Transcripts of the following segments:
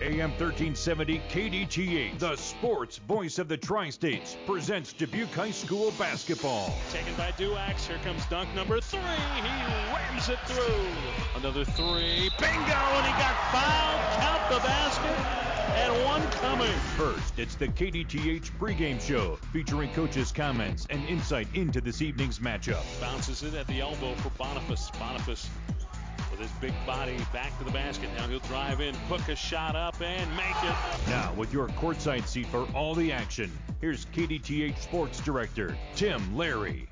AM 1370 KDTH, the sports voice of the Tri States, presents Dubuque High School basketball. Taken by Duax. Here comes dunk number three. He rams it through. Another three. Bingo! And he got fouled. Count the basket. And one coming. First, it's the KDTH pregame show featuring coaches' comments and insight into this evening's matchup. Bounces it at the elbow for Boniface. Boniface with his big body back to the basket. Now he'll drive in, hook a shot up, and make it. Now, with your courtside seat for all the action, here's KDTH Sports Director Tim Larry.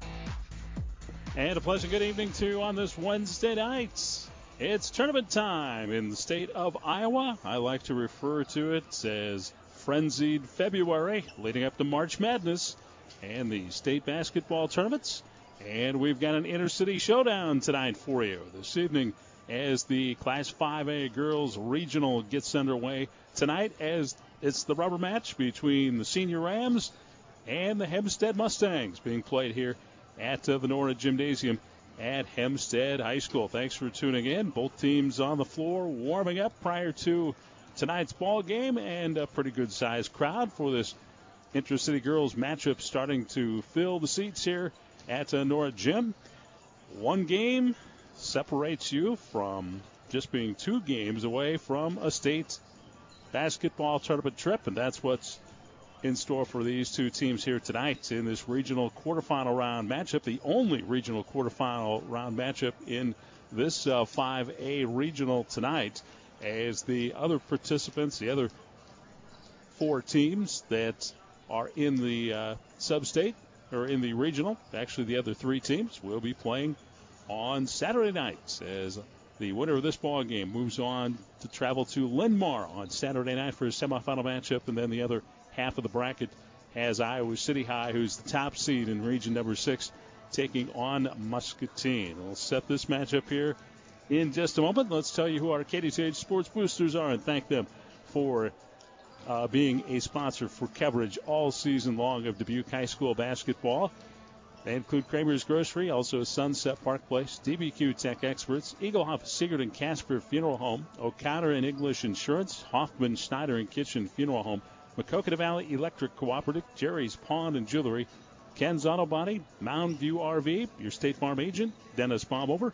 And a pleasant good evening to you on this Wednesday night. It's tournament time in the state of Iowa. I like to refer to it as frenzied February leading up to March Madness and the state basketball tournaments. And we've got an inner city showdown tonight for you this evening as the Class 5A girls regional gets underway tonight as it's the rubber match between the Senior Rams and the Hempstead Mustangs being played here at uh, the Nora Gymnasium at Hempstead High School. Thanks for tuning in. Both teams on the floor warming up prior to tonight's ball game and a pretty good sized crowd for this Intercity Girls matchup starting to fill the seats here at uh, Nora Gym. One game separates you from just being two games away from a state basketball tournament trip, and that's what's in store for these two teams here tonight in this regional quarterfinal round matchup, the only regional quarterfinal round matchup in this uh, 5A regional tonight, as the other participants, the other four teams that are in the uh, sub-state or in the regional, actually the other three teams will be playing on Saturday night as the winner of this ball game moves on to travel to Linn-Mar on Saturday night for a semifinal matchup, and then the other half of the bracket has Iowa City High, who's the top seed in region number six, taking on Muscatine. We'll set this matchup here in just a moment. Let's tell you who our KDTH Sports Boosters are and thank them for uh, being a sponsor for coverage all season long of Dubuque High School basketball. They include Kramer's Grocery, also Sunset Park Place, DBQ Tech Experts, Egelhof, Siegert and Casper Funeral Home, O'Connor and English Insurance, Hoffman, Schneider and Kitchen Funeral Home, Maquoketa Valley Electric Cooperative, Jerry's Pawn and Jewelry, Ken's Auto Body, Mound View RV, your State Farm agent, Dennis Bobover,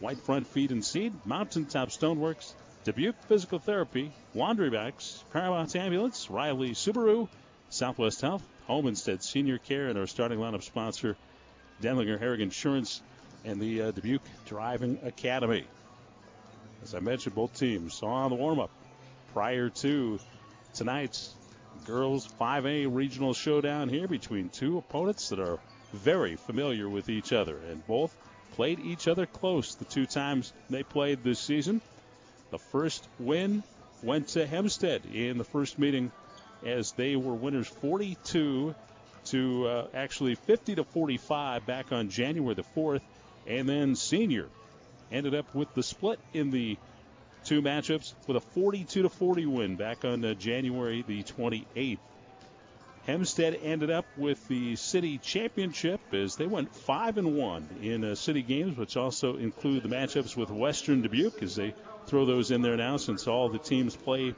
White Front Feed and Seed, Mountaintop Stoneworks, Dubuque Physical Therapy, Laundrybacks, Paramount Ambulance, Riley Subaru, Southwest Health, Home Instead Senior Care, and our starting lineup sponsor, Denlinger Herrig Insurance and the uh, Dubuque Driving Academy. As I mentioned, both teams on the warm up prior to tonight's girls 5A regional showdown here between two opponents that are very familiar with each other and both played each other close the two times they played this season. The first win went to Hempstead in the first meeting as they were winners 42 to uh, actually 50 to 45 back on January the 4th. And then Senior ended up with the split in the two matchups with a 42 to 40 win back on uh, January the 28th. Hempstead ended up with the city championship as they went five and one in uh, city games, which also include the matchups with Western Dubuque as they throw those in there now since all the teams play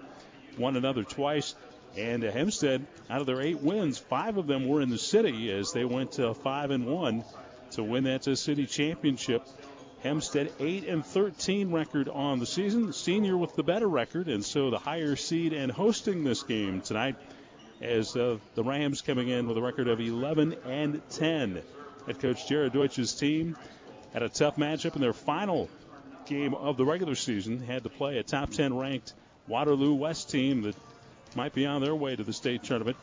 one another twice. And Hempstead, out of their eight wins, five of them were in the city as they went to five and one to win that uh, city championship. Hempstead 8 and 13 record on the season, senior with the better record, and so the higher seed and hosting this game tonight as uh, the Rams coming in with a record of 11 and 10. Head coach Jared Deutsch's team had a tough matchup in their final game of the regular season, had to play a top 10 ranked Waterloo West team that might be on their way to the state tournament.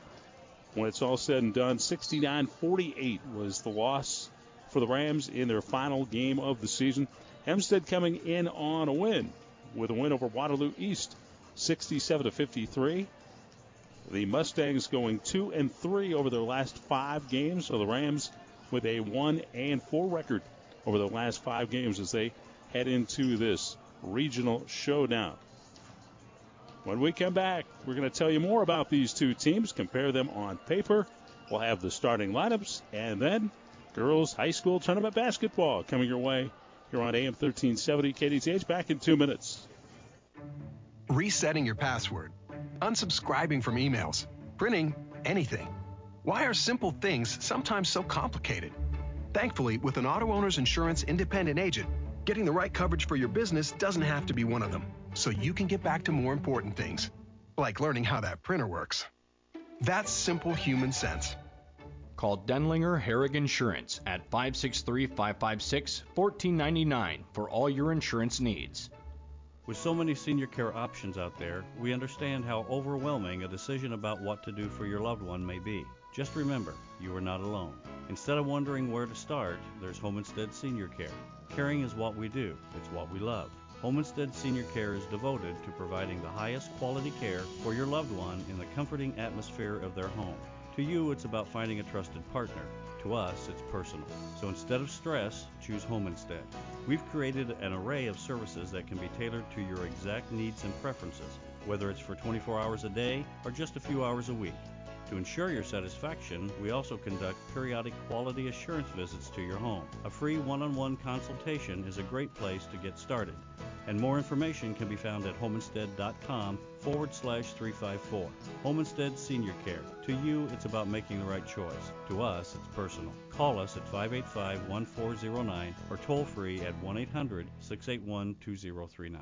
When it's all said and done, 69 48 was the loss for the Rams in their final game of the season. Hempstead coming in on a win with a win over Waterloo East, 67 53. The Mustangs going two and three over their last five games. So the Rams with a one and four record over the last five games as they head into this regional showdown. When we come back, we're going to tell you more about these two teams, compare them on paper. We'll have the starting lineups, and then girls high school tournament basketball coming your way here on AM 1370 KDTH. Back in two minutes. resetting your password, unsubscribing from emails, printing anything. Why are simple things sometimes so complicated? Thankfully, with an auto owner's insurance independent agent, getting the right coverage for your business doesn't have to be one of them, so you can get back to more important things, like learning how that printer works. That's simple human sense. Call Denlinger Herrig Insurance at 563 556 1499 for all your insurance needs. With so many senior care options out there, we understand how overwhelming a decision about what to do for your loved one may be. Just remember, you are not alone. Instead of wondering where to start, there's Home Instead Senior Care. Caring is what we do, it's what we love. Home Instead Senior Care is devoted to providing the highest quality care for your loved one in the comforting atmosphere of their home. To you, it's about finding a trusted partner. To us, it's personal. So instead of stress, choose Home Instead. We've created an array of services that can be tailored to your exact needs and preferences, whether it's for 24 hours a day or just a few hours a week. To ensure your satisfaction, we also conduct periodic quality assurance visits to your home. A free one on one consultation is a great place to get started, and more information can be found at homeinstead.com forward slash 354. Homeinstead Senior Care. To you, it's about making the right choice. To us, it's personal. Call us at 585 1409 or toll free at 1 800 681 2039.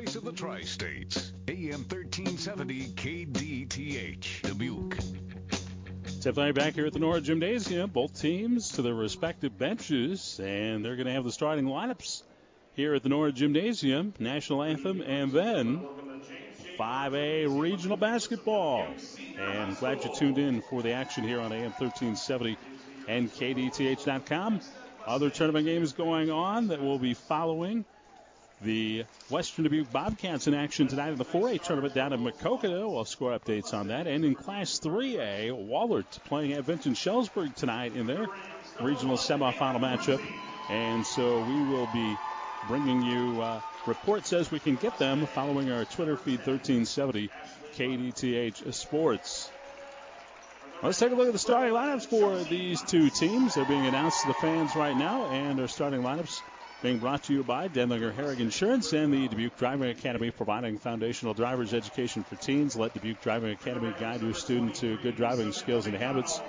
Voice of the Tri States, AM 1370 KDTH, Dubuque. Definitely back here at the Nora Gymnasium. Both teams to their respective benches, and they're going to have the starting lineups here at the Nora Gymnasium. National anthem, and then 5A regional basketball. And glad you tuned in for the action here on AM 1370 and KDTH.com. Other tournament games going on that we'll be following. The Western Dubuque Bobcats in action tonight in the 4A tournament down in Maquoketa. We'll score updates on that. And in Class 3A, Wahlert playing at Vinton Shellsburg tonight in their regional semifinal matchup. And so we will be bringing you uh, reports as we can get them following our Twitter feed 1370 KDTH Sports. Let's take a look at the starting lineups for these two teams. They're being announced to the fans right now, and their starting lineups being brought to you by Denlinger Herrig Insurance and the Dubuque Driving Academy, providing foundational driver's education for teens. Let Dubuque Driving Academy guide your student to good driving skills and habits.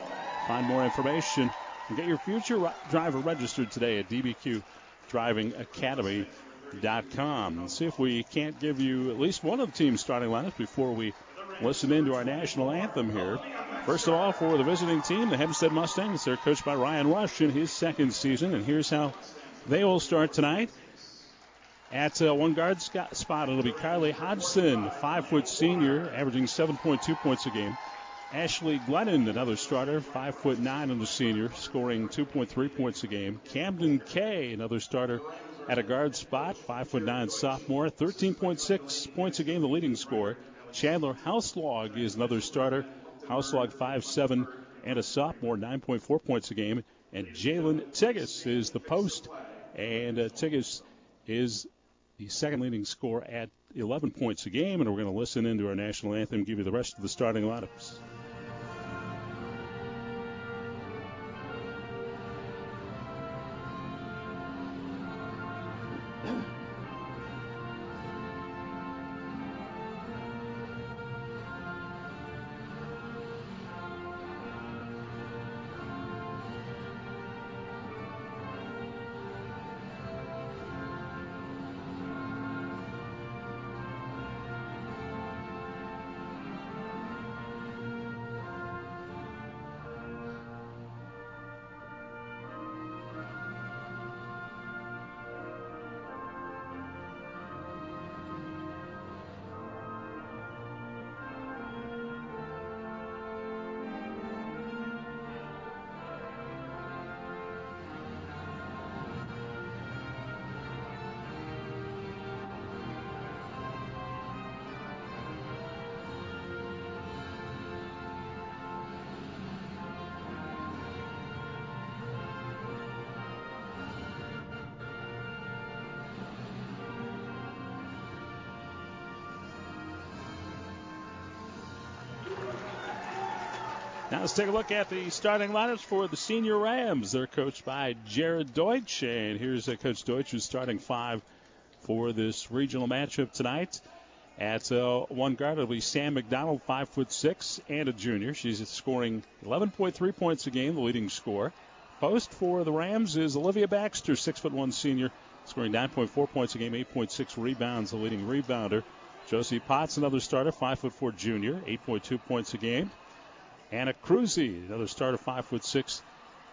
Find more information and get your future driver registered today at dbqdrivingacademy.com. See if we can't give you at least one of the team's starting lineups before we listen into our national anthem here. First of all, for the visiting team, the Hempstead Mustangs, they're coached by Ryan Rush in his second season, and here's how they will start tonight. At uh, one guard spot, it'll be Carly Hodgson, five foot senior, averaging 7.2 points a game. Ashley Glennon, another starter, five foot nine the senior, scoring 2.3 points a game. Camden Kay, another starter at a guard spot, five foot nine sophomore, 13.6 points a game, the leading scorer. Chandler Houselog is another starter, Houselog five seven and a sophomore, 9.4 points a game. And Jalen Tiggis is the post, and uh, Tiggis is the second leading scorer at 11 points a game. And we're going to listen into our national anthem, give you the rest of the starting lineups. Now let's take a look at the starting lineups for the senior Rams. They're coached by Jared Deutsch, and here's uh, Coach Deutsch who's starting five for this regional matchup tonight. At uh, one guard, it'll be Sam McDonald, five foot six, and a junior. She's scoring 11.3 points a game, the leading scorer. Post for the Rams is Olivia Baxter, six foot one senior, scoring 9.4 points a game, 8.6 rebounds, the leading rebounder. Josie Potts, another starter, five foot four junior, 8.2 points a game. Anna Cruzy, another starter, five foot six,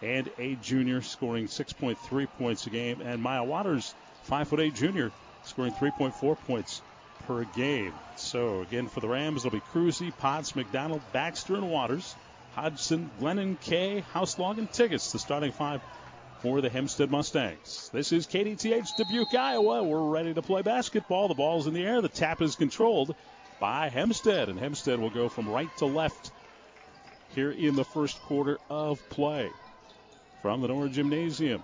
and a junior, scoring 6.3 points a game. And Maya Waters, five foot eight junior, scoring 3.4 points per game. So again, for the Rams, it'll be Cruzy, Potts, McDonald, Baxter, and Waters. Hodgson, Glennon, Kay, Houselog, and Tiggis. the starting five for the Hempstead Mustangs. This is KDTH Dubuque, Iowa. We're ready to play basketball. The ball's in the air. The tap is controlled by Hempstead, and Hempstead will go from right to left here in the first quarter of play. From the Nora Gymnasium.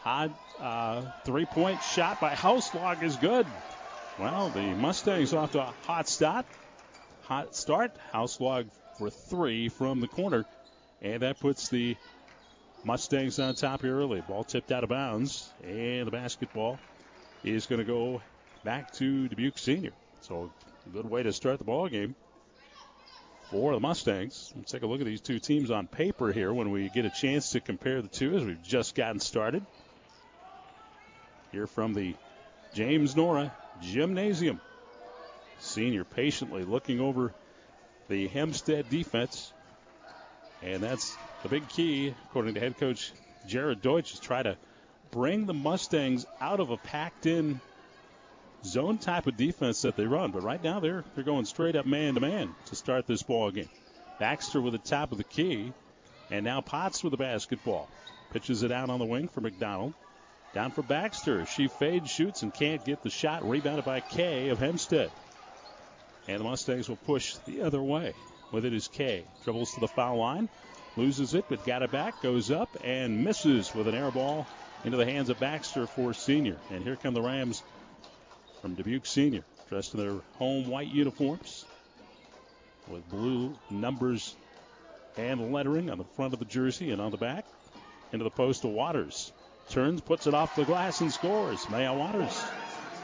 Hot uh, three point shot by Houselog is good. Well, the Mustangs off to a hot start. Hot start. Houselog for three from the corner. And that puts the Mustangs on top here early. Ball tipped out of bounds. And the basketball is going to go back to Dubuque Senior. So a good way to start the ball game for the Mustangs. Let's take a look at these two teams on paper here when we get a chance to compare the two as we've just gotten started. Here from the James Nora Gymnasium. Senior patiently looking over the Hempstead defense. And that's the big key, according to head coach Jared Deutsch, is try to bring the Mustangs out of a packed in zone type of defense that they run. But right now they're they're going straight up man to man to start this ball game. Baxter with the top of the key, and now Potts with the basketball. Pitches it out on the wing for McDonald. Down for Baxter. She fades, shoots, and can't get the shot. Rebounded by Kay of Hempstead. And the Mustangs will push the other way. With it is Kay. Dribbles to the foul line. Loses it, but got it back. Goes up and misses with an air ball into the hands of Baxter for senior. And here come the Rams from Dubuque Senior, dressed in their home white uniforms with blue numbers and lettering on the front of the jersey and on the back. Into the post to Waters. Turns, puts it off the glass, and scores. Maya Waters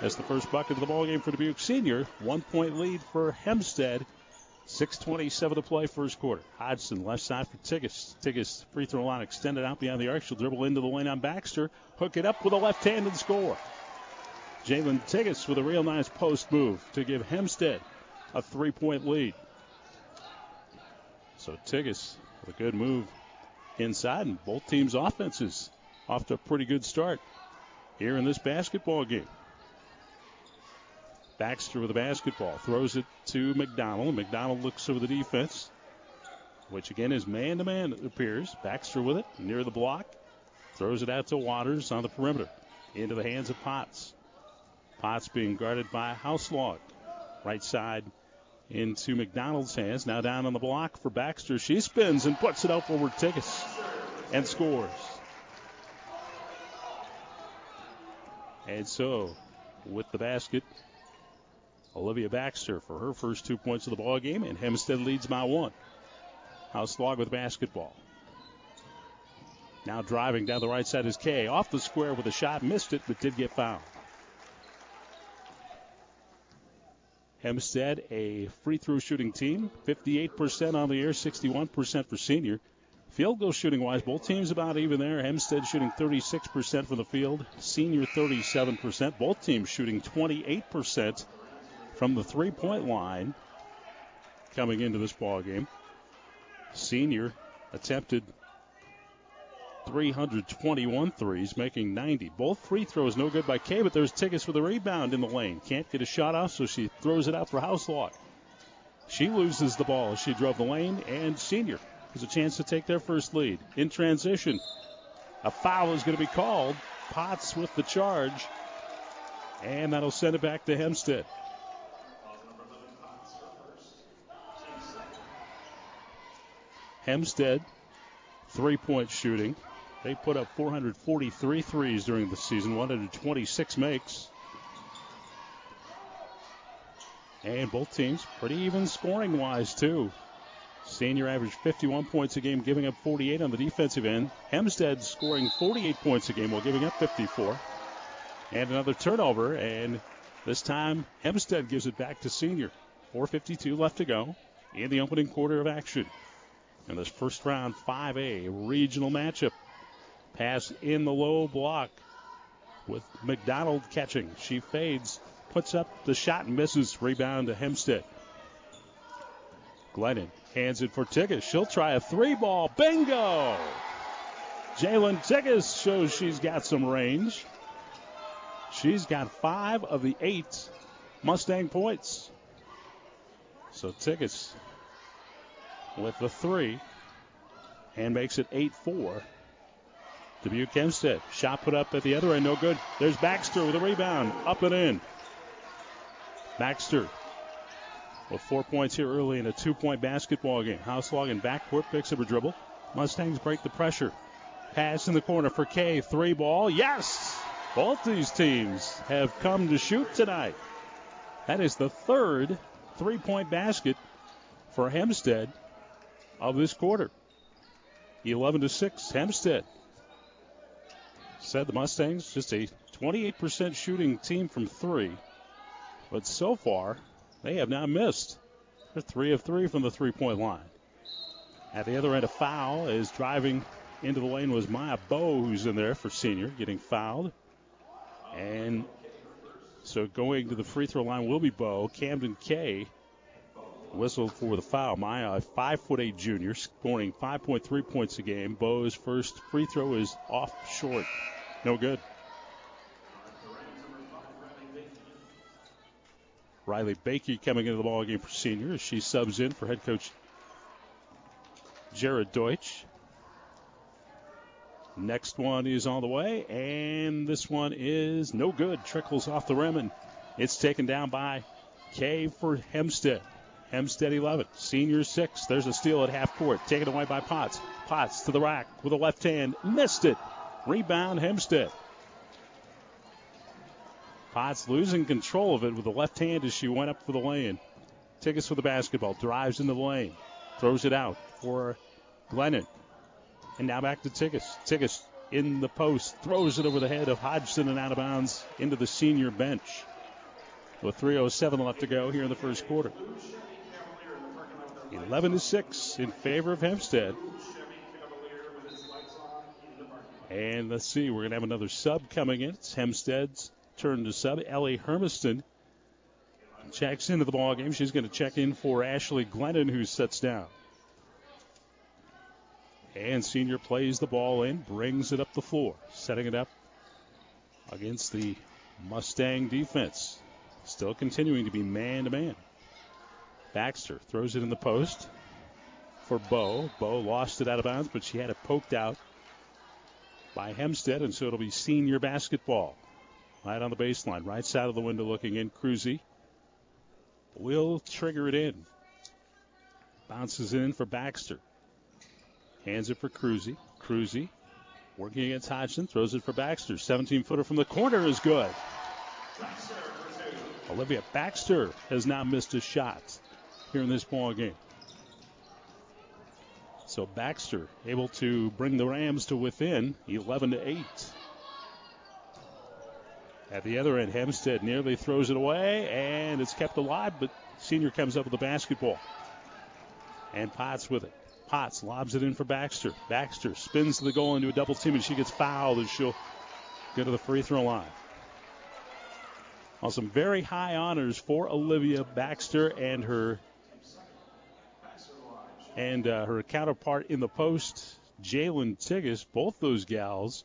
has the first bucket of the ball game for Dubuque Senior. One point lead for Hempstead. 6.27 to play, first quarter. Hodgson, left side for Tiggis. Tiggis, free throw line extended out behind the arc. She'll dribble into the lane on Baxter. Hook it up with a left hand and score. Jalen Tiggis with a real nice post move to give Hempstead a three point lead. So Tiggis with a good move inside, and both teams' offenses off to a pretty good start here in this basketball game. Baxter with the basketball throws it to McDonald. McDonald looks over the defense, which again is man to man, it appears. Baxter with it near the block, throws it out to Waters on the perimeter into the hands of Potts. Potts being guarded by Houselog. Right side into McDonald's hands. Now down on the block for Baxter. She spins and puts it up over Tiggis and scores. And so, with the basket, Olivia Baxter for her first two points of the ball game, and Hempstead leads by one. Houselog with basketball. Now driving down the right side is Kay. Off the square with a shot, missed it, but did get fouled. Hempstead, a free throw shooting team, 58% on the air, 61% for senior. Field goal shooting wise, both teams about even there. Hempstead shooting 36% from the field, senior 37%. Both teams shooting 28% from the three point line coming into this ball game. Senior attempted 321 threes, making 90. Both free throws no good by Kay, but there's Tiggis with a rebound in the lane. Can't get a shot off, so she throws it out for Houselog. She loses the ball as she drove the lane, and Senior has a chance to take their first lead. In transition, a foul is going to be called. Potts with the charge, and that'll send it back to Hempstead. Hempstead, three point shooting. They put up 443 threes during the season, 126 makes. And both teams pretty even scoring wise, too. Senior averaged 51 points a game, giving up 48 on the defensive end. Hempstead scoring 48 points a game while giving up 54. And another turnover, and this time Hempstead gives it back to Senior. 4.52 left to go in the opening quarter of action. In this first round 5A regional matchup. Pass in the low block with McDonald catching. She fades, puts up the shot and misses. Rebound to Hempstead. Glennon hands it for Tigas. She'll try a three ball. Bingo! Jalen Tigas shows she's got some range. She's got five of the eight Mustang points. So Tigas with the three and makes it 8 4. Dubuque Hempstead. Shot put up at the other end, no good. There's Baxter with a rebound, up and in. Baxter with four points here early in a two point basketball game. Houselog in backcourt picks up a dribble. Mustangs break the pressure. Pass in the corner for Kay. Three ball. Yes! Both these teams have come to shoot tonight. That is the third three point basket for Hempstead of this quarter. 11 to 6, Hempstead. Said the Mustangs, just a 28% shooting team from three. But so far, they have not missed. They're three of three from the three point line. At the other end, a foul is driving into the lane was Maya Bow, who's in there for senior, getting fouled. And so going to the free throw line will be Bow. Camden Kay whistled for the foul. Maya, a uh, five foot eight junior, scoring 5.3 points a game. Bow's first free throw is off short. No good. Riley Bakey coming into the ball game for senior as she subs in for head coach Jared Deutsch. Next one is on the way, and this one is no good. Trickles off the rim, and it's taken down by Kay for Hempstead. Hempstead 11, senior 6. There's a steal at half court, taken away by Potts. Potts to the rack with a left hand, missed it. Rebound Hempstead. Potts losing control of it with the left hand as she went up for the lane. Tiggis for the basketball, drives into the lane, throws it out for Glennon. And now back to Tiggis. Tiggis in the post, throws it over the head of Hodgson and out of bounds into the senior bench. With 3.07 left to go here in the first quarter. 11 to 6 in favor of Hempstead. And let's see, we're going to have another sub coming in. It's Hempstead's turn to sub. Ellie Hermiston checks into the ball game. She's going to check in for Ashley Glennon, who sits down. And senior plays the ball in, brings it up the floor, setting it up against the Mustang defense. Still continuing to be man to man. Baxter throws it in the post for Bow. Bow lost it out of bounds, but she had it poked out by Hempstead, and so it'll be senior basketball. Right on the baseline, right side of the window looking in. Cruzy will trigger it in. Bounces in for Baxter. Hands it for Cruzy. Cruzy working against Hodgson, throws it for Baxter. 17 footer from the corner is good. Olivia Baxter has now missed a shot here in this ball game. So Baxter able to bring the Rams to within 11 to 8. At the other end, Hempstead nearly throws it away, and it's kept alive, but Senior comes up with the basketball. And Potts with it. Potts lobs it in for Baxter. Baxter spins to the goal into a double team, and she gets fouled, and she'll go to the free throw line. Well, some very high honors for Olivia Baxter and her and uh, her counterpart in the post, Jalen Tigas. Both those gals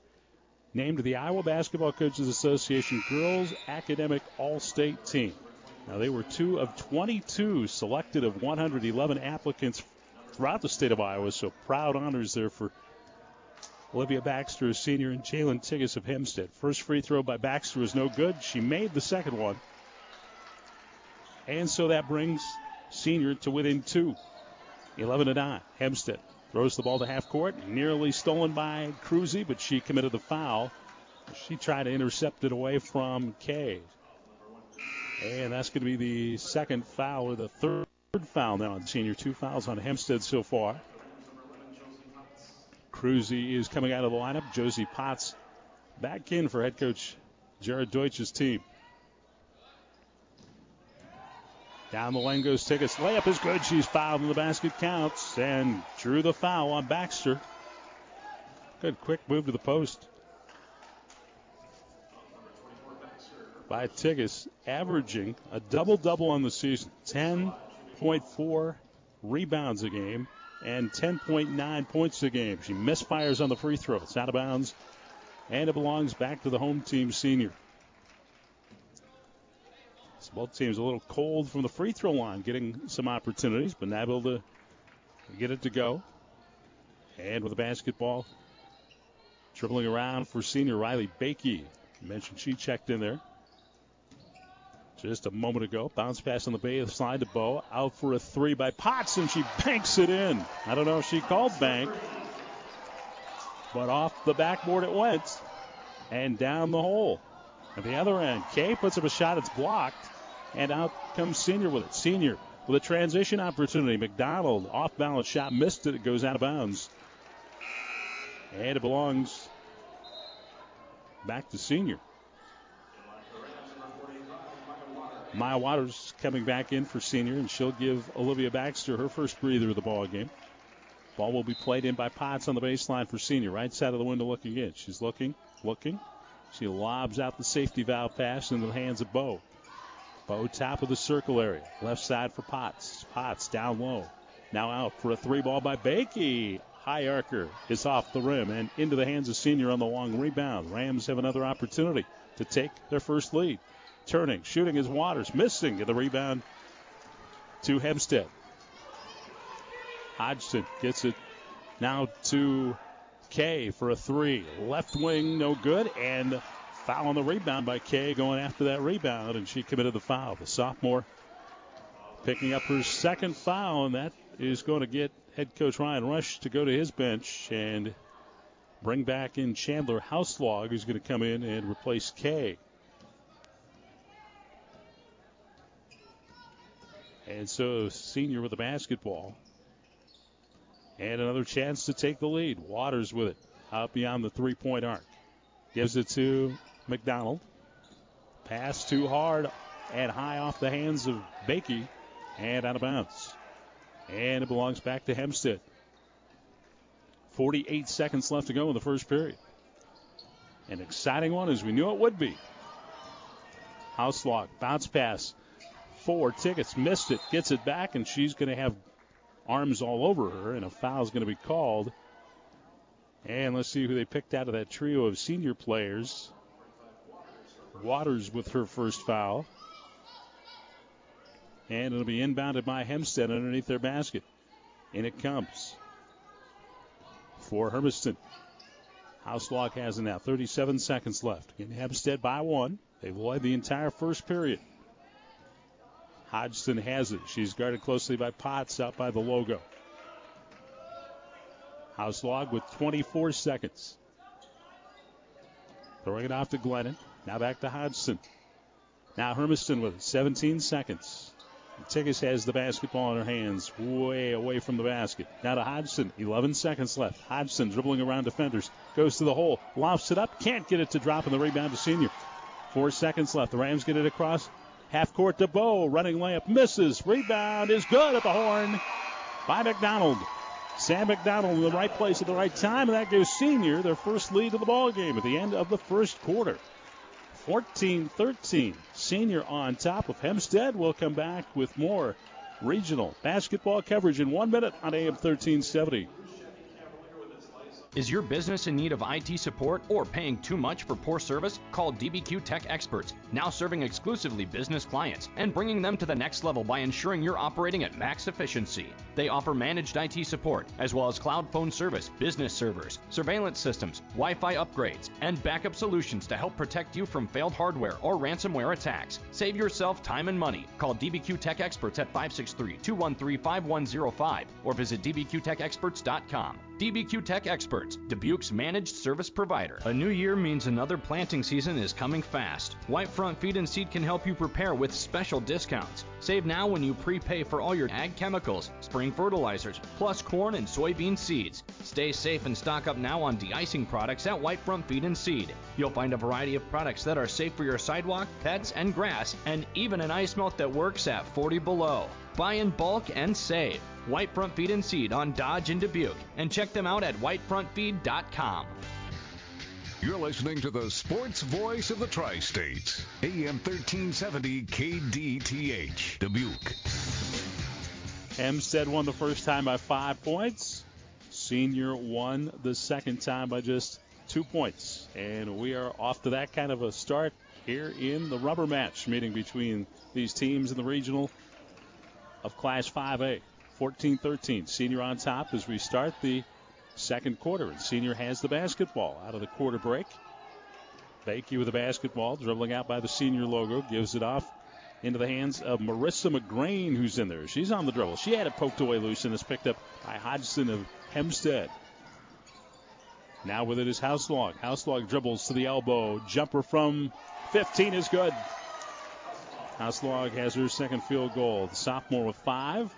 named the Iowa Basketball Coaches Association Girls Academic All-State Team. Now they were two of 22 selected of 111 applicants throughout the state of Iowa. So proud honors there for Olivia Baxter, a senior, and Jalen Tigas of Hempstead. First free throw by Baxter was no good. She made the second one. And so that brings senior to within two. 11 to 9. Hempstead throws the ball to half court. Nearly stolen by Cruzy, but she committed the foul. She tried to intercept it away from Kay. And that's going to be the second foul or the third foul now on senior. Two fouls on Hempstead so far. Cruzy is coming out of the lineup. Josie Potts back in for head coach Jared Deutsch's team. Down the lane goes Tiggis. Layup is good. She's fouled and the basket counts and drew the foul on Baxter. Good quick move to the post. By Tigas, averaging a double double on the season 10.4 rebounds a game and 10.9 points a game. She misfires on the free throw. It's out of bounds and it belongs back to the home team senior. Both teams a little cold from the free throw line, getting some opportunities, but not able to get it to go. And with the basketball, dribbling around for senior Riley Bakey. mentioned she checked in there just a moment ago. Bounce pass on the baseline to Bow. Out for a three by Potts, and she banks it in. I don't know if she called bank, but off the backboard it went and down the hole. At the other end, Kay puts up a shot. It's blocked, and out comes Senior with it. Senior with a transition opportunity. McDonald off balance shot missed it. It goes out of bounds, and it belongs back to Senior. Maya Waters coming back in for senior, and she'll give Olivia Baxter her first breather of the ball game. Ball will be played in by Potts on the baseline for senior. Right side of the window looking in. She's looking, looking. She lobs out the safety valve pass into the hands of Bow. Bow top of the circle area. Left side for Potts. Potts down low. Now out for a three ball by Bakey. High archer is off the rim and into the hands of senior on the long rebound. Rams have another opportunity to take their first lead. Turning, shooting his Waters, missing the rebound to Hempstead. Hodgson gets it now to Kay for a three. Left wing, no good, and foul on the rebound by Kay going after that rebound, and she committed the foul. The sophomore picking up her second foul, and that is going to get head coach Ryan Rush to go to his bench and bring back in Chandler Houselog, who's going to come in and replace Kay. And so, senior with the basketball. And another chance to take the lead. Waters with it out beyond the three point arc. Gives it to McDonald. Pass too hard and high off the hands of Bakey and out of bounds. And it belongs back to Hempstead. 48 seconds left to go in the first period. An exciting one as we knew it would be. Houselog, bounce pass four Tiggis, missed it, gets it back, and she's going to have arms all over her, and a foul is going to be called. And let's see who they picked out of that trio of senior players. Waters with her first foul. And it'll be inbounded by Hempstead underneath their basket. In it comes for Hermiston. Houselog has it now. 37 seconds left. In Hempstead by one. They've led the entire first period. Hodgson has it. She's guarded closely by Potts out by the logo. Houselog with 24 seconds. Throwing it off to Glennon. Now back to Hodgson. Now Hermiston with it. 17 seconds. Tigas has the basketball in her hands, way away from the basket. Now to Hodgson, 11 seconds left. Hodgson dribbling around defenders, goes to the hole, lofts it up, can't get it to drop and the rebound to Senior. Four seconds left. The Rams get it across. Half court to Bow. Running layup misses. Rebound is good at the horn by McDonald. Sam McDonald in the right place at the right time, and that gives Senior their first lead of the ball game at the end of the first quarter. 14-13. Senior on top of Hempstead. We'll come back with more regional basketball coverage in one minute on AM 1370. Is your business in need of IT support or paying too much for poor service? Call DBQ Tech Experts, now serving exclusively business clients and bringing them to the next level by ensuring you're operating at max efficiency. They offer managed IT support, as well as cloud phone service, business servers, surveillance systems, Wi Fi upgrades, and backup solutions to help protect you from failed hardware or ransomware attacks. Save yourself time and money. Call DBQ Tech Experts at 563 213 5105 or visit dbqtechexperts.com. DBQ Tech Experts, Dubuque's managed service provider. A new year means another planting season is coming fast. Whitefront Feed and Seed can help you prepare with special discounts. Save now when you prepay for all your ag chemicals, spring fertilizers, plus corn and soybean seeds. Stay safe and stock up now on de-icing products at Whitefront Feed and Seed. You'll find a variety of products that are safe for your sidewalk, pets, and grass, and even an ice melt that works at 40 below. Buy in bulk and save. White Front Feed and Seed on Dodge and Dubuque, and check them out at whitefrontfeed.com. You're listening to the sports voice of the Tri States, AM 1370 KDTH, Dubuque. Hempstead won the first time by five points. Senior won the second time by just two points. And we are off to that kind of a start here in the rubber match meeting between these teams in the regional of Class 5A. 14 13. Senior on top as we start the second quarter. And Senior has the basketball out of the quarter break. Bakey with the basketball, dribbling out by the Senior logo, gives it off into the hands of Marissa McGrain, who's in there. She's on the dribble. She had it poked away loose and is picked up by Hodgson of Hempstead. Now with it is Houselog. Houselog dribbles to the elbow. Jumper from 15 is good. Houselog has her second field goal. The sophomore with five.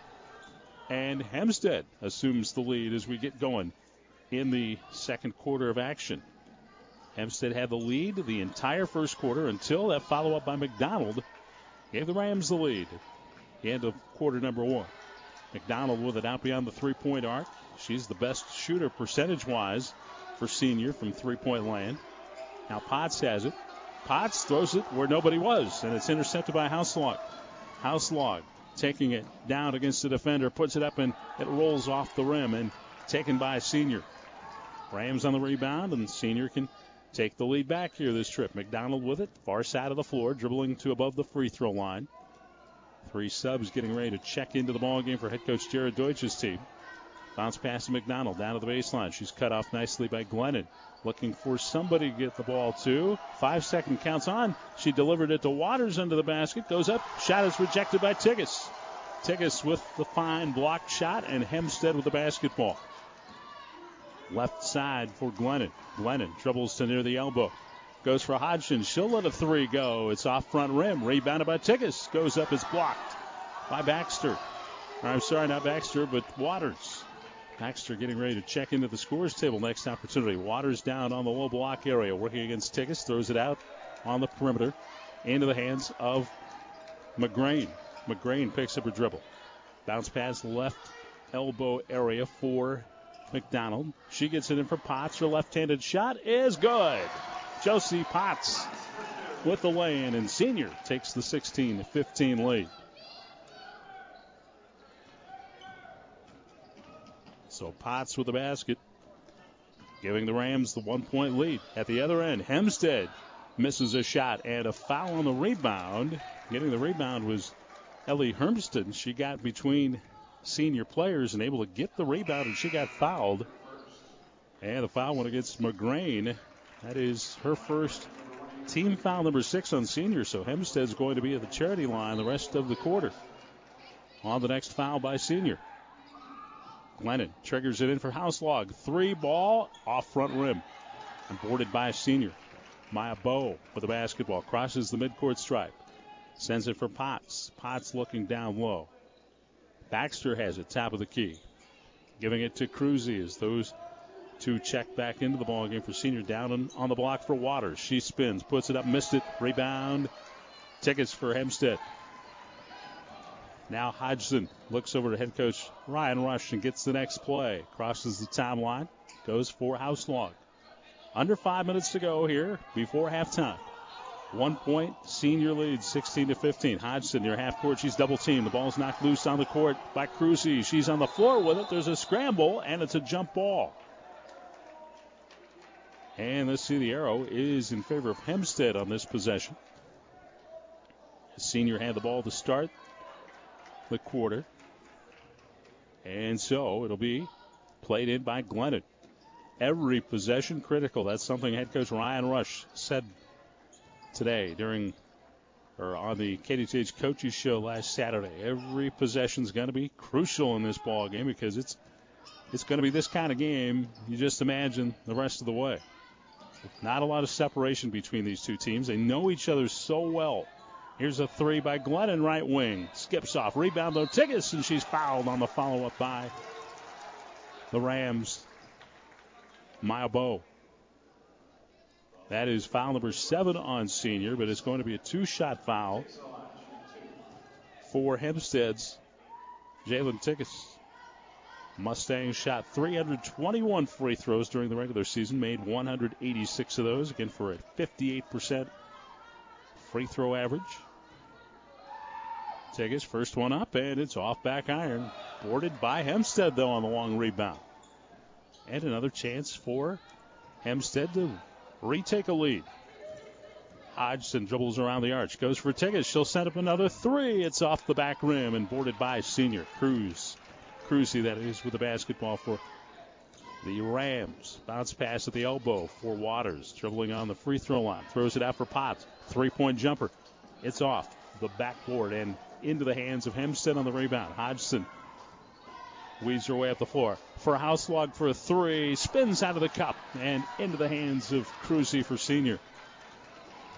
And Hempstead assumes the lead as we get going in the second quarter of action. Hempstead had the lead the entire first quarter until that follow up by McDonald gave the Rams the lead. End of quarter number one. McDonald with it out beyond the three point arc. She's the best shooter percentage wise for senior from three point land. Now Potts has it. Potts throws it where nobody was, and it's intercepted by Houselog. Houselog taking it down against the defender, puts it up, and it rolls off the rim and taken by Senior. Rams on the rebound, and Senior can take the lead back here this trip. McDonald with it, far side of the floor, dribbling to above the free throw line. Three subs getting ready to check into the ball game for head coach Jared Deutsch's team. Bounce pass to McDonald down to the baseline. She's cut off nicely by Glennon. Looking for somebody to get the ball to. Five second counts on. She delivered it to Waters under the basket. Goes up. Shot is rejected by Tigas. Tigas with the fine blocked shot and Hempstead with the basketball. Left side for Glennon. Glennon dribbles to near the elbow. Goes for Hodgson. She'll let a three go. It's off front rim. Rebounded by Tigas. Goes up. It's blocked by Baxter. I'm sorry, not Baxter, but Waters. Baxter getting ready to check into the scores table. Next opportunity. Waters down on the low block area, working against Tigas. Throws it out on the perimeter into the hands of McGrain. McGrain picks up a dribble. Bounce pass left elbow area for McDonald. She gets it in for Potts. Her left handed shot is good. Josie Potts with the lay in, and senior takes the 16 15 lead. So Potts with the basket, giving the Rams the one point lead. At the other end, Hempstead misses a shot and a foul on the rebound. Getting the rebound was Ellie Hermiston. She got between senior players and able to get the rebound, and she got fouled. And the foul went against McGrain. That is her first team foul number six on senior. So Hempstead's going to be at the charity line the rest of the quarter. On the next foul by senior. Glennon triggers it in for Houselog. Three ball off front rim. And boarded by a senior. Maya Bow with the basketball. Crosses the midcourt stripe. Sends it for Potts. Potts looking down low. Baxter has it, top of the key. Giving it to Cruzy as those two check back into the ball game for senior. Down on the block for Waters. She spins, puts it up, missed it. Rebound. Tiggis for Hempstead. Now Hodgson looks over to head coach Ryan Rush and gets the next play. Crosses the timeline. Goes for Houselog. Under five minutes to go here before halftime. One point, senior lead, 16 to 15. Hodgson near half court. She's double teamed. The ball's knocked loose on the court by Cruzy. She's on the floor with it. There's a scramble, and it's a jump ball. And let's see, the arrow is in favor of Hempstead on this possession. Senior had the ball to start the quarter. And so it'll be played in by Glennon. Every possession critical. That's something head coach Ryan Rush said today during or on the KDTH coaches show last Saturday. Every possession is going to be crucial in this ball game because it's it's going to be this kind of game. You just imagine the rest of the way. Not a lot of separation between these two teams. They know each other so well. Here's a three by Glennon, right wing. Skips off. Rebound though, Tiggis, and she's fouled on the follow up by the Rams. Maya Bow. That is foul number seven on senior, but it's going to be a two shot foul for Hempstead's Jalen Tiggis. Mustangs shot 321 free throws during the regular season, made 186 of those, again for a 58% free throw average. Tiggis first one up, and it's off back iron. Boarded by Hempstead, though, on the long rebound. And another chance for Hempstead to retake a lead. Hodgson dribbles around the arch, goes for Tiggis. She'll set up another three. It's off the back rim and boarded by senior Cruz. Cruzy, that is, with the basketball for the Rams. Bounce pass at the elbow for Waters. Dribbling on the free throw line. Throws it out for Potts. Three point jumper. It's off the backboard and into the hands of Hempstead on the rebound. Hodgson weaves her way up the floor. For a Houselog for a three. Spins out of the cup and into the hands of Cruzy for senior.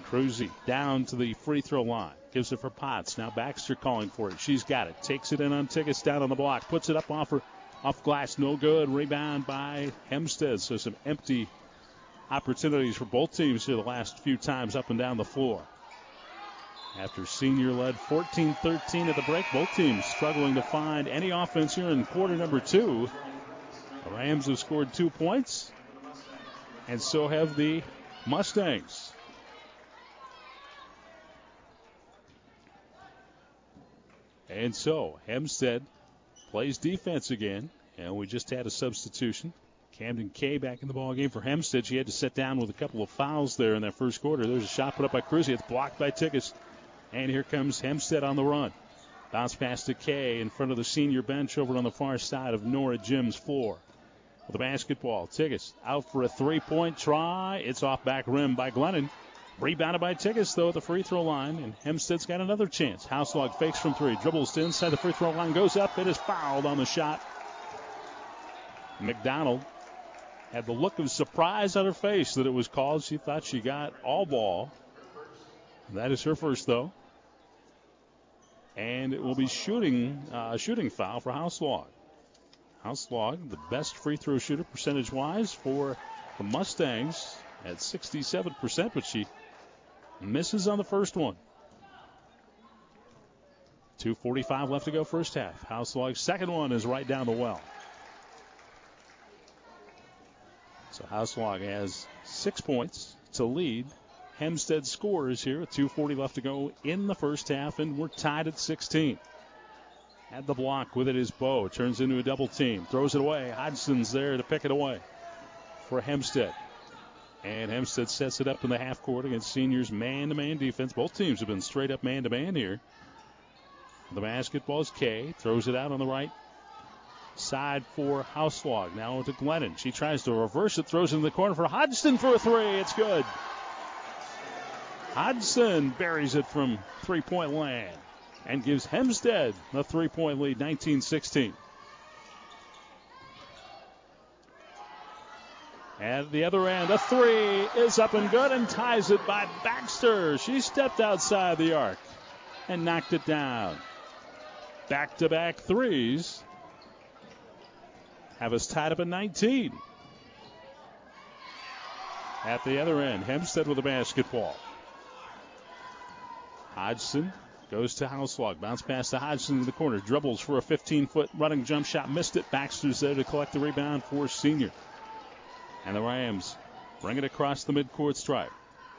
Cruzy down to the free throw line. Gives it for Potts. Now Baxter calling for it. She's got it. Takes it in on Tiggis down on the block. Puts it up off her off glass. No good. Rebound by Hempstead. So some empty opportunities for both teams here the last few times up and down the floor. After senior led 14 13 at the break, both teams struggling to find any offense here in quarter number two. The Rams have scored two points, and so have the Mustangs. And so Hempstead plays defense again, and we just had a substitution. Camden Kay back in the ball game for Hempstead. She had to sit down with a couple of fouls there in that first quarter. There's a shot put up by Cruzy. It's blocked by Tiggis. And here comes Hempstead on the run. Bounce pass to Kay in front of the senior bench over on the far side of Nora Gym's floor. The basketball, Tiggis out for a three-point try. It's off back rim by Glennon. Rebounded by Tiggis, though, at the free throw line, and Hempstead's got another chance. Houselog fakes from three, dribbles to inside the free throw line, goes up, it is fouled on the shot. McDonald had the look of surprise on her face that it was called. She thought she got all ball. That is her first, though. And it will be shooting uh, shooting foul for Houselog. Houselog, the best free throw shooter percentage wise for the Mustangs at 67%, but she misses on the first one. 2.45 left to go, first half. Houselog's second one is right down the well. So Houselog has six points to lead. Hempstead scores here 2.40 left to go in the first half, and we're tied at 16. At the block with it is Bow. Turns into a double team. Throws it away. Hodgson's there to pick it away for Hempstead. And Hempstead sets it up in the half court against seniors man to man defense. Both teams have been straight up man to man here. The basketball is Kay. Throws it out on the right side for Houselog. Now to Glennon. She tries to reverse it. Throws it in the corner for Hodgson for a three. It's good. Hodgson buries it from three point land and gives Hempstead the three point lead 19 16. At the other end, a three is up and good and ties it by Baxter. She stepped outside the arc and knocked it down. Back to back threes have us tied up at 19. At the other end, Hempstead with the basketball. Hodgson goes to Houselog. Bounce pass to Hodgson in the corner. Dribbles for a 15 foot running jump shot. Missed it. Baxter's there to collect the rebound for senior. And the Rams bring it across the midcourt stripe.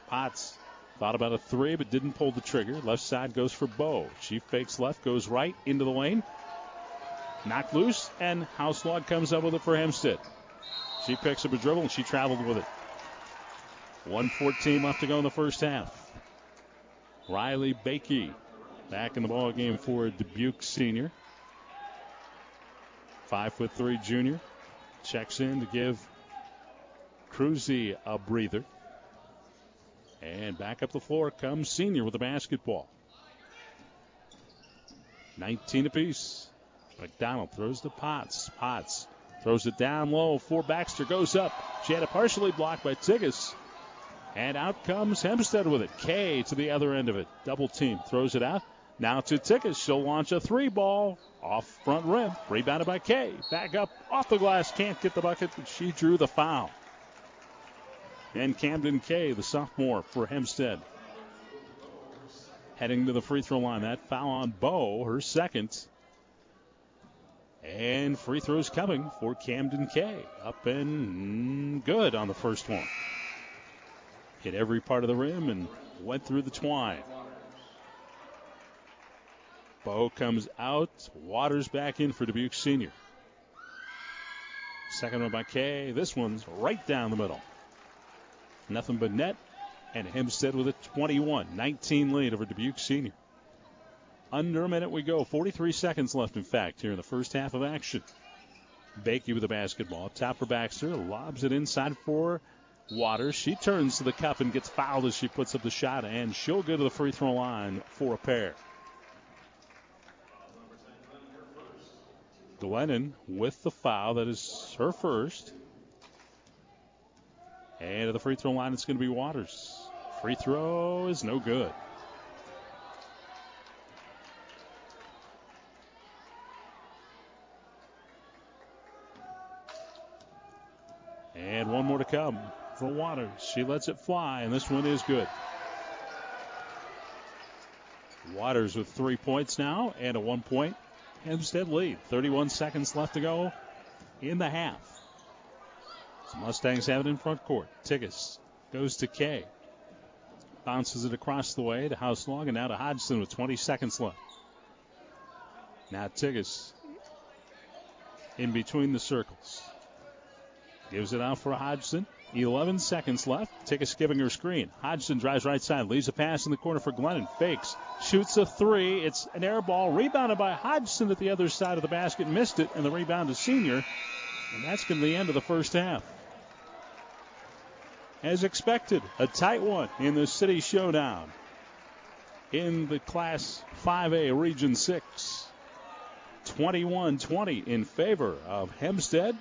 Potts thought about a three, but didn't pull the trigger. Left side goes for Bow. She fakes left, goes right into the lane. Knocked loose, and Houselog comes up with it for Hempstead. She picks up a dribble, and she traveled with it. 114 left to go in the first half. Riley Bakey back in the ball game for Dubuque senior. Five foot three junior checks in to give Cruzy a breather. And back up the floor comes senior with the basketball. 19 apiece. McDonald throws the Potts. Potts Throws it down low for Baxter. Goes up. She had it partially blocked by Tiggis. And out comes Hempstead with it. Kay to the other end of it. Double team. Throws it out. Now to Tiggis. She'll launch a three ball off front rim. Rebounded by Kay. Back up off the glass. Can't get the bucket, she drew the foul. And Camden Kay, the sophomore for Hempstead. Heading to the free throw line. That foul on Bow, her second. And free throws coming for Camden Kay. Up and good on the first one. Hit every part of the rim and went through the twine. Bow comes out. Waters back in for Dubuque Senior. Second one by Kay. This one's right down the middle. Nothing but net. And Hempstead with a 21 19 lead over Dubuque Senior. Under a minute we go. 43 seconds left, in fact, here in the first half of action. Bakey with the basketball. Top for Baxter. Lobs it inside for Waters. She turns to the cup and gets fouled as she puts up the shot, and she'll go to the free throw line for a pair. Glennon with the foul. That is her first. And at the free throw line, it's going to be Waters. Free throw is no good. And one more to come for Waters. She lets it fly, and this one is good. Waters with three points now and a one point Hempstead lead. 31 seconds left to go in the half. Mustangs have it in front court. Tiggis goes to Kay. Bounces it across the way to Houselog and now to Hodgson with 20 seconds left. Now Tiggis in between the circles. Gives it out for Hodgson. 11 seconds left. Tiggis giving her screen. Hodgson drives right side. Leaves a pass in the corner for Glennon. Fakes. Shoots a three. It's an air ball. Rebounded by Hodgson at the other side of the basket. Missed it. And the rebound is senior. And that's going to be the end of the first half. As expected, a tight one in the city showdown. In the Class 5A Region 6. 21 20 in favor of Hempstead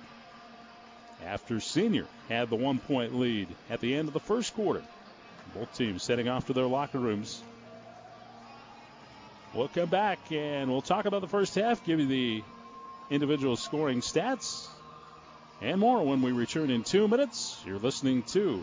after Senior had the one point lead at the end of the first quarter. Both teams heading off to their locker rooms. We'll come back and we'll talk about the first half, give you the individual scoring stats and more when we return in two minutes. You're listening to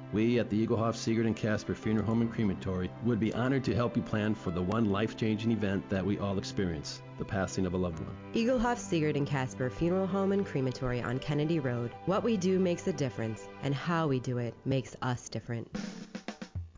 We at the Egelhof, Siegert, and Casper Funeral Home and Crematory would be honored to help you plan for the one life-changing event that we all experience, the passing of a loved one. Egelhof, Siegert, and Casper Funeral Home and Crematory on Kennedy Road. What we do makes a difference, and how we do it makes us different.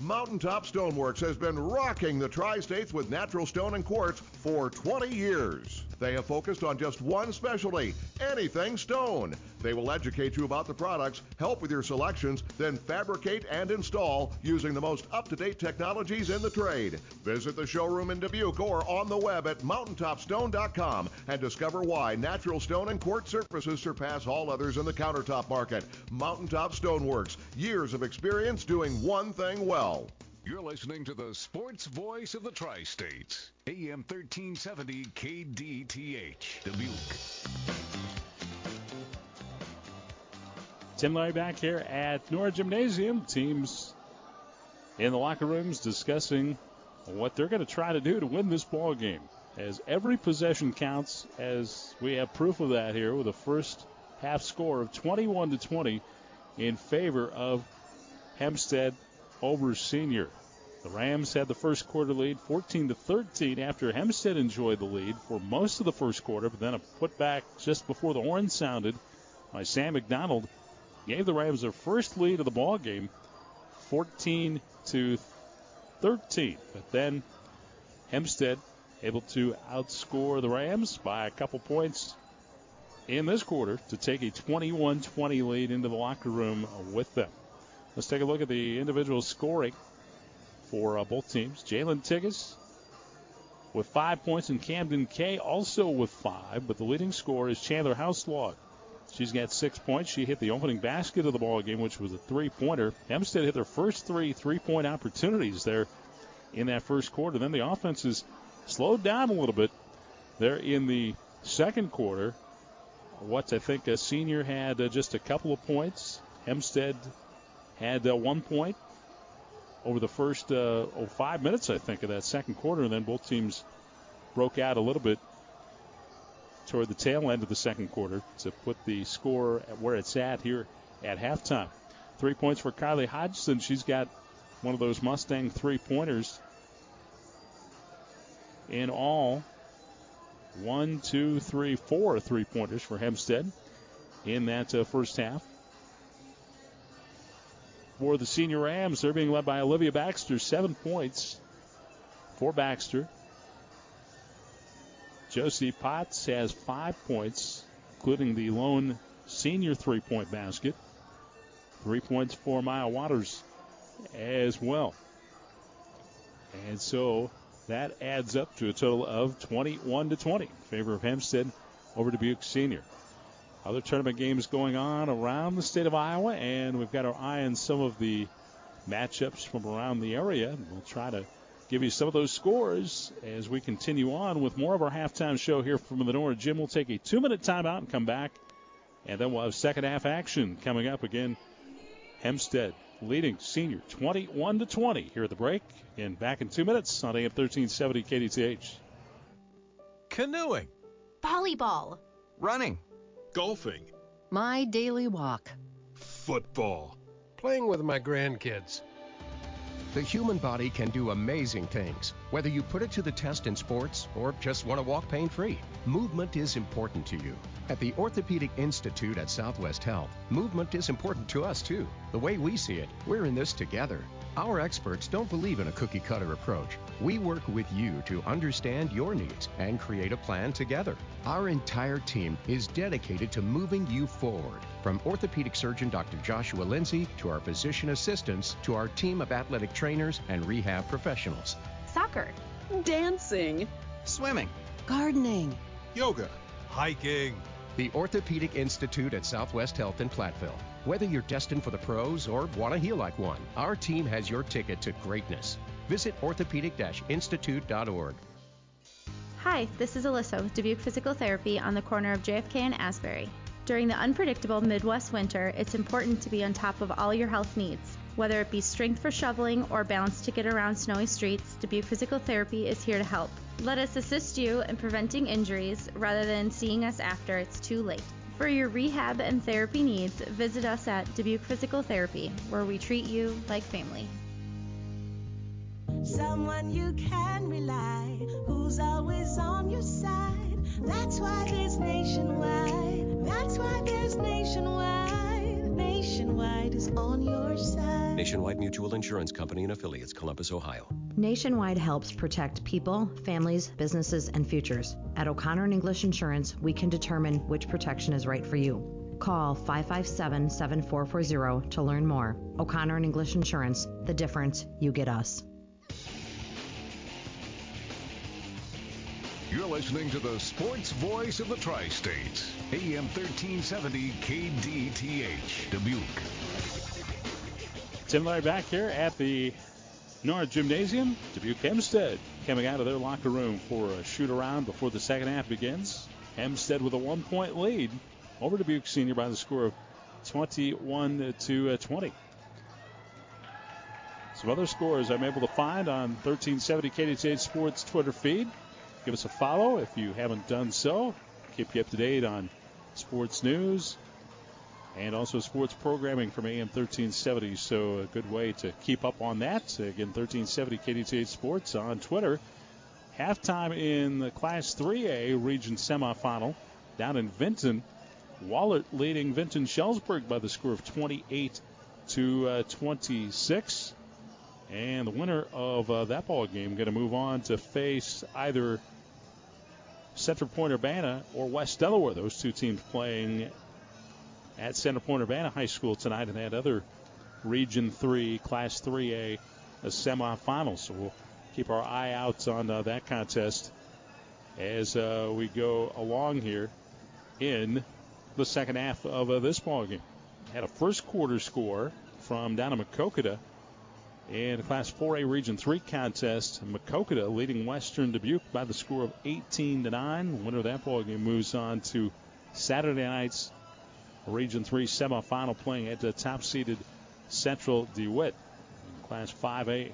Mountaintop Stoneworks has been rocking the Tri States with natural stone and quartz for 20 years. They have focused on just one specialty anything stone. They will educate you about the products, help with your selections, then fabricate and install using the most up to date technologies in the trade. Visit the showroom in Dubuque or on the web at mountaintopstone.com and discover why natural stone and quartz surfaces surpass all others in the countertop market. Mountaintop Stoneworks, years of experience doing one thing well. You're listening to the sports voice of the Tri States, AM 1370 KDTH, Dubuque. Tim Larry back here at Nora Gymnasium. Teams in the locker rooms discussing what they're going to try to do to win this ball game. As every possession counts, as we have proof of that here with a first half score of 21 to 20 in favor of Hempstead over Senior. The Rams had the first quarter lead 14 to 13 after Hempstead enjoyed the lead for most of the first quarter, but then a putback just before the horn sounded by Sam McDonald gave the Rams their first lead of the ball game 14 to 13. But then Hempstead able to outscore the Rams by a couple points in this quarter to take a 21 20 lead into the locker room with them. Let's take a look at the individual scoring for uh, both teams. Jalen Tiggis with five points, and Camden Kay also with five, but the leading scorer is Chandler Houselog. She's got six points. She hit the opening basket of the ball game, which was a three-pointer. Hempstead hit their first three three-point opportunities there in that first quarter. Then the offense has slowed down a little bit there in the second quarter. What I think a senior had uh, just a couple of points. Hempstead had uh, one point over the first uh, oh, five minutes, I think, of that second quarter, and then both teams broke out a little bit toward the tail end of the second quarter to put the score at where it's at here at halftime. Three points for Kylie Hodgson. She's got one of those Mustang three pointers. In all, one, two, three, four three pointers for Hempstead in that uh, first half for the senior Rams. They're being led by Olivia Baxter, seven points for Baxter. Josie Potts has five points, including the lone senior three point basket. Three points for Maya Waters as well. And so that adds up to a total of 21 to 20 in favor of Hempstead over Dubuque Senior. Other tournament games going on around the state of Iowa, and we've got our eye on some of the matchups from around the area. We'll try to give you some of those scores as we continue on with more of our halftime show here from the Nora Gym. We'll take a two minute timeout and come back, and then we'll have second half action coming up again. Hempstead leading senior 21 to 20 here at the break, and back in two minutes on AM 1370 KDTH. Canoeing, volleyball, running golfing, my daily walk, football, playing with my grandkids. The human body can do amazing things, whether you put it to the test in sports or just want to walk pain free. Movement is important to you. At the Orthopedic Institute at Southwest Health, movement is important to us too. The way we see it, we're in this together. Our experts don't believe in a cookie cutter approach. We work with you to understand your needs and create a plan together. Our entire team is dedicated to moving you forward. From orthopedic surgeon Dr. Joshua Lindsay to our physician assistants to our team of athletic trainers and rehab professionals. Soccer, dancing, swimming, gardening, yoga, hiking. The Orthopedic Institute at Southwest Health in Platteville. Whether you're destined for the pros or want to heal like one, our team has your ticket to greatness. Visit orthopedic-institute.org. Hi, this is Alyssa with Dubuque Physical Therapy on the corner of JFK and Asbury. During the unpredictable Midwest winter, it's important to be on top of all your health needs. Whether it be strength for shoveling or balance to get around snowy streets, Dubuque Physical Therapy is here to help. Let us assist you in preventing injuries rather than seeing us after it's too late. For your rehab and therapy needs, visit us at Dubuque Physical Therapy, where we treat you like family. Someone you can rely, who's always on your side. That's why there's nationwide. That's why there's nationwide. Nationwide is on your side. Nationwide Mutual Insurance Company and affiliates, Columbus, Ohio. Nationwide helps protect people, families, businesses, and futures. At O'Connor and English Insurance, we can determine which protection is right for you. Call 557 7440 to learn more. O'Connor and English Insurance, the difference you get us. You're listening to the sports voice of the Tri States, AM 1370 KDTH, Dubuque. Tim Larry back here at the Nora Gymnasium. Dubuque Hempstead coming out of their locker room for a shoot around before the second half begins. Hempstead with a one point lead over Dubuque Senior by the score of 21 to uh, 20. Some other scores I'm able to find on 1370 KDTH Sports Twitter feed. Give us a follow if you haven't done so. Keep you up to date on sports news and also sports programming from AM 1370. So a good way to keep up on that. Again, 1370 KDTH Sports on Twitter. Halftime in the Class 3A region semifinal down in Vinton. Wahlert leading Vinton Shellsburg by the score of 28 to uh, 26. And the winner of uh, that ball game going to move on to face either Center Point Urbana or West Delaware. Those two teams playing at Center Point Urbana High School tonight in that other Region 3, Class 3A a semifinal. So we'll keep our eye out on uh, that contest as uh, we go along here in the second half of this ball game. Had a first quarter score from down in in Class 4A Region 3 contest. Maquoketa leading Western Dubuque by the score of 18 to 9. Winner of that ball game moves on to Saturday night's Region 3 semifinal playing at the top seeded Central DeWitt Class 5A.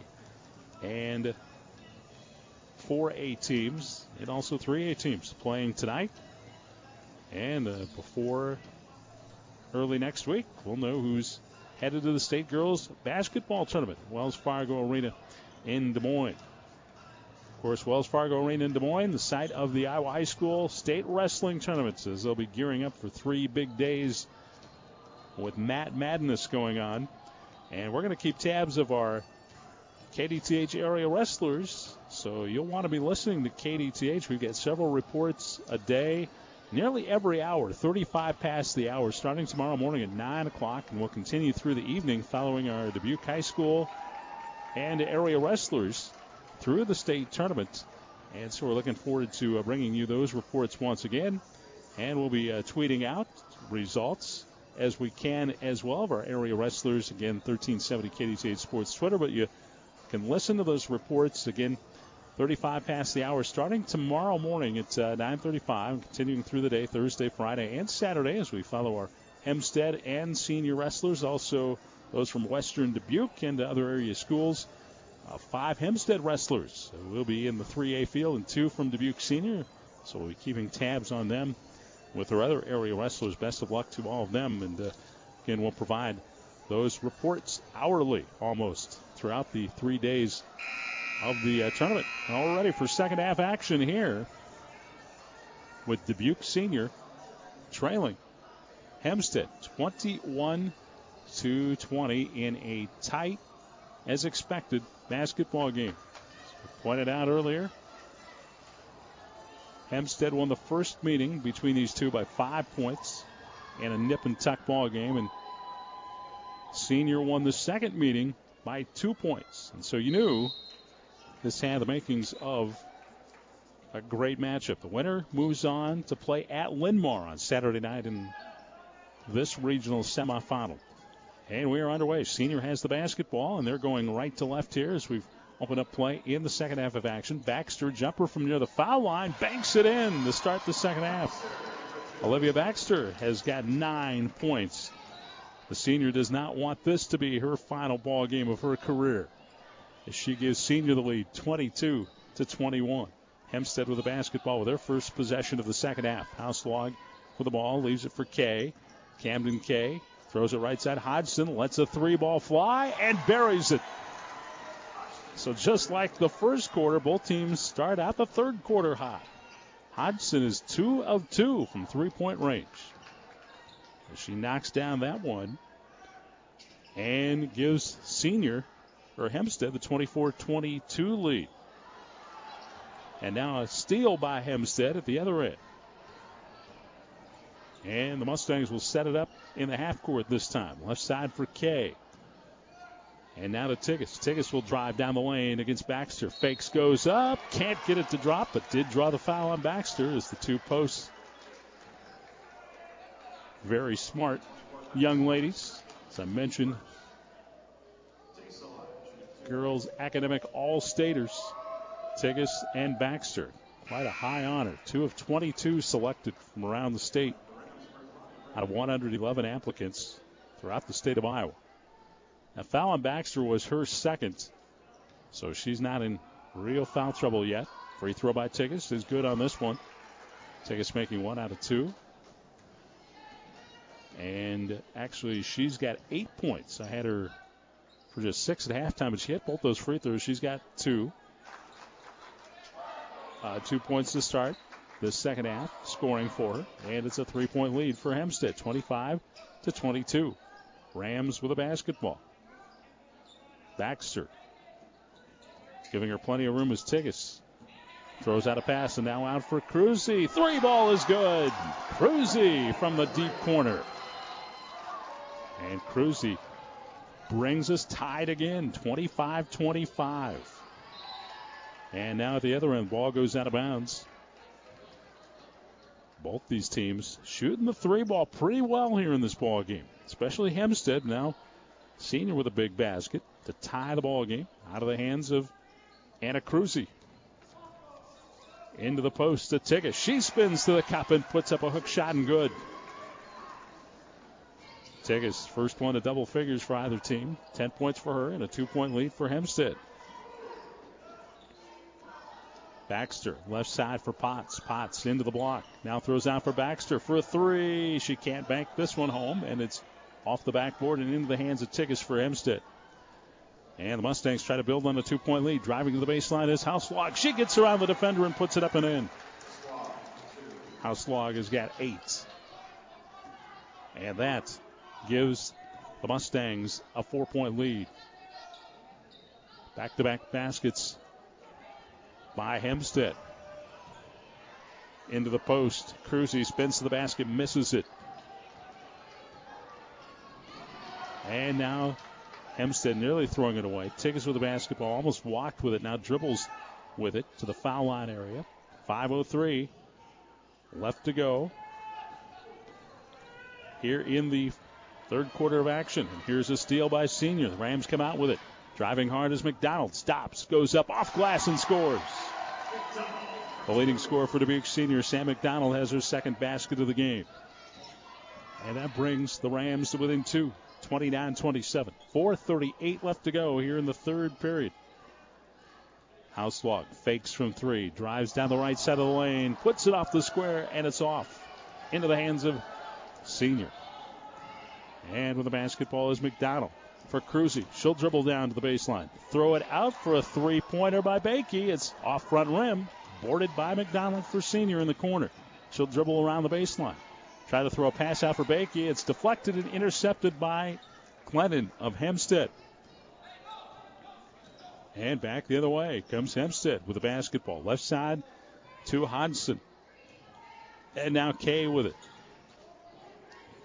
And 4A teams and also 3A teams playing tonight. And uh, before early next week, we'll know who's headed to the state girls basketball tournament, Wells Fargo Arena in Des Moines. Of course, Wells Fargo Arena in Des Moines, the site of the Iowa High School state wrestling tournaments, as they'll be gearing up for three big days with Mat Madness going on. And we're going to keep tabs of our KDTH area wrestlers, so you'll want to be listening to KDTH. We've got several reports a day, nearly every hour, 35 past the hour, starting tomorrow morning at 9 o'clock, and we'll continue through the evening following our Dubuque High School and area wrestlers through the state tournament. And so we're looking forward to uh, bringing you those reports once again. And we'll be uh, tweeting out results as we can as well of our area wrestlers. Again, 1370 KDTH Sports Twitter, but you can listen to those reports again 35 past the hour starting tomorrow morning at uh, 9.35 continuing through the day thursday friday and saturday as we follow our hempstead and senior wrestlers. Also those from western dubuque and other area schools. Uh, five hempstead wrestlers will be in the 3a field and two from dubuque senior. So we'll be keeping tabs on them with our other area wrestlers. Best of luck to all of them. And uh, again we'll provide those reports hourly almost throughout the three days of the uh, tournament. All ready for second half action here with Dubuque Senior trailing Hempstead 21 to 20 in a tight, as expected, basketball game. As pointed out earlier, Hempstead won the first meeting between these two by five points in a nip and tuck ball game, and Senior won the second meeting by two points. And so you knew this had the makings of a great matchup. The winner moves on to play at Linn-Mar on Saturday night in this regional semifinal. And we are underway. Senior has the basketball, and they're going right to left here as we've opened up play in the second half of action. Baxter, jumper from near the foul line, banks it in to start the second half. Olivia Baxter has got nine points. The senior does not want this to be her final ball game of her career. As she gives senior the lead 22 to 21. Hempstead with the basketball with their first possession of the second half. Houselog with the ball, leaves it for Kay. Camden Kay throws it right side. Hodgson lets a three ball fly and buries it. So just like the first quarter, both teams start out the third quarter hot. Hodgson is two of two from three point range. She knocks down that one and gives senior or Hempstead the 24-22 lead. And now a steal by Hempstead at the other end. And the Mustangs will set it up in the half court this time. Left side for Kay. And now to Tiggis. Tiggis will drive down the lane against Baxter. Fakes goes up. Can't get it to drop, but did draw the foul on Baxter as the two posts. Very smart young ladies. As I mentioned, girls academic all staters, Tiggis and Baxter. Quite a high honor. Two of 22 selected from around the state out of 111 applicants throughout the state of Iowa. Now, Fallon Baxter was her second, so she's not in real foul trouble yet. Free throw by Tiggis is good on this one. Tiggis making one out of two. And actually, she's got eight points. I had her for just six at halftime, but she hit both those free throws. She's got two. Uh, two points to start the second half, scoring for her. And it's a three point lead for Hempstead, 25 to 22. Rams with a basketball. Baxter giving her plenty of room as Tiggis. Throws out a pass and now out for Cruzy. Three ball is good. Cruzy from the deep corner. And Cruzy brings us tied again, 25 25. And now at the other end, ball goes out of bounds. Both these teams shooting the three ball pretty well here in this ball game, especially Hempstead now senior with a big basket to tie the ball game out of the hands of Anna Cruzy. Into the post to Tiggis. She spins to the cup and puts up a hook shot and good. Tiggis, first one to double figures for either team. 10 points for her and a two point lead for Hempstead. Baxter, left side for Potts. Potts into the block. Now throws out for Baxter for a three. She can't bank this one home, and it's off the backboard and into the hands of Tiggis for Hempstead. And the Mustangs try to build on a two point lead. Driving to the baseline is Houselog. She gets around the defender and puts it up and in. Houselog has got eight. And that gives the Mustangs a four point lead. Back to back baskets by Hempstead. Into the post. Cruzy spins to the basket, misses it. And now Hempstead nearly throwing it away. Tiggis with the basketball, almost walked with it, now dribbles with it to the foul line area. 5.03 left to go here in the third quarter of action. And here's a steal by Senior. The Rams come out with it. Driving hard as McDonald stops, goes up off glass and scores. The leading scorer for Dubuque Senior, Sam McDonald, has her second basket of the game. And that brings the Rams to within two. 29 27. 4.38 left to go here in the third period. Houselog fakes from three, drives down the right side of the lane, puts it off the square, and it's off into the hands of Senior. And with the basketball is McDonald for Cruzy. She'll dribble down to the baseline, throw it out for a three pointer by Bakey. It's off front rim, boarded by McDonald for Senior in the corner. She'll dribble around the baseline. Try to throw a pass out for Bakey. It's deflected and intercepted by Glennon of Hempstead. And back the other way comes Hempstead with the basketball. Left side to Hodgson. And now Kay with it.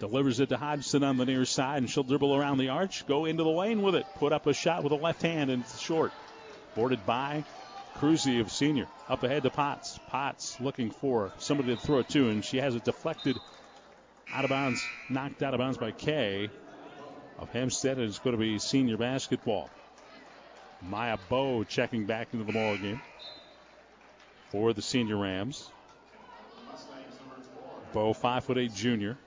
Delivers it to Hodgson on the near side, and she'll dribble around the arch, go into the lane with it, put up a shot with a left hand, and it's short. Boarded by Cruzy of senior. Up ahead to Potts. Potts looking for somebody to throw it to, and she has it deflected out of bounds, knocked out of bounds by Kay of Hempstead. And it's going to be senior basketball. Maya Bow checking back into the ball game for the senior Rams. Bow, five foot eight junior.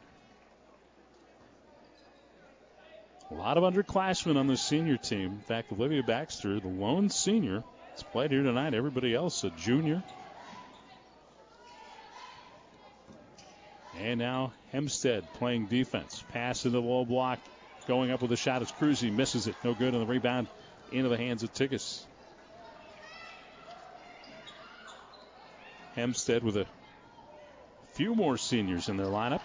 A lot of underclassmen on the senior team. In fact, Olivia Baxter, the lone senior, has played here tonight. Everybody else a junior. And now Hempstead playing defense. Pass into the low block. Going up with a shot as Cruzy misses it. No good on the rebound into the hands of Tiggis. Hempstead with a few more seniors in their lineup.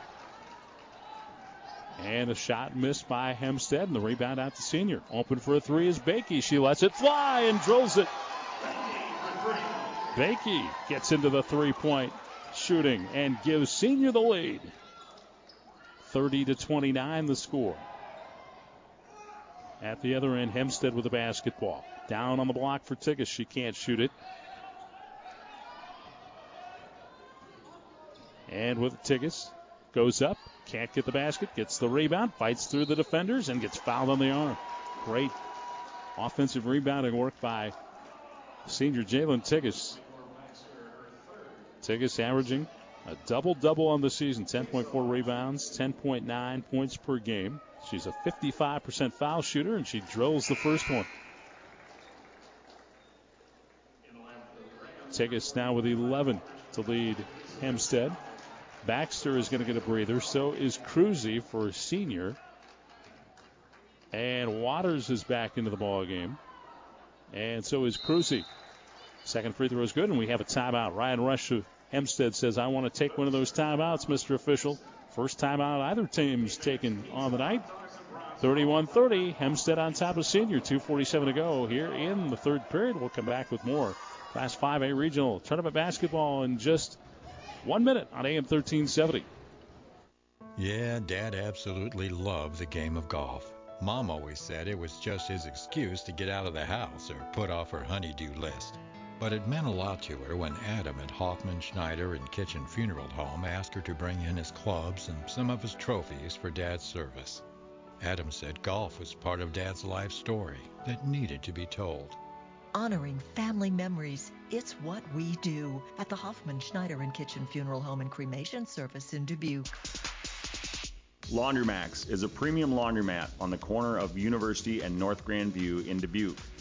And a shot missed by Hempstead, and the rebound out to senior. Open for a three is Bakey. She lets it fly and drills it. Bakey gets into the three point shooting and gives senior the lead. 30 to 29 the score. At the other end, Hempstead with the basketball. Down on the block for Tiggis. She can't shoot it. And with Tiggis, goes up, can't get the basket, gets the rebound, fights through the defenders, and gets fouled on the arm. Great offensive rebounding work by senior Jalen Tiggis. Tiggis averaging A double double on the season 10.4 rebounds, 10.9 points per game. She's a 55% foul shooter, and she drills the first one. Tiggis now with 11 to lead Hempstead. Baxter is going to get a breather. So is Cruzy for senior. And Waters is back into the ball game. And so is Cruzy. Second free throw is good, and we have a timeout. Ryan Rush of Hempstead says, I want to take one of those timeouts, Mr. Official. First timeout either team's taken on the night. 31 30. Hempstead on top of senior. 2.47 to go here in the third period. We'll come back with more. Class 5A regional tournament basketball in just one minute on AM 1370. Yeah, Dad absolutely loved the game of golf. Mom always said it was just his excuse to get out of the house or put off her honeydew list. But it meant a lot to her when Adam at Hoffman, Schneider, and Kitchen Funeral Home asked her to bring in his clubs and some of his trophies for Dad's service. Adam said golf was part of Dad's life story that needed to be told. Honoring family memories, it's what we do at the Hoffman, Schneider, and Kitchen Funeral Home and Cremation Service in Dubuque. Laundromax is a premium laundromat on the corner of University and North Grandview in Dubuque.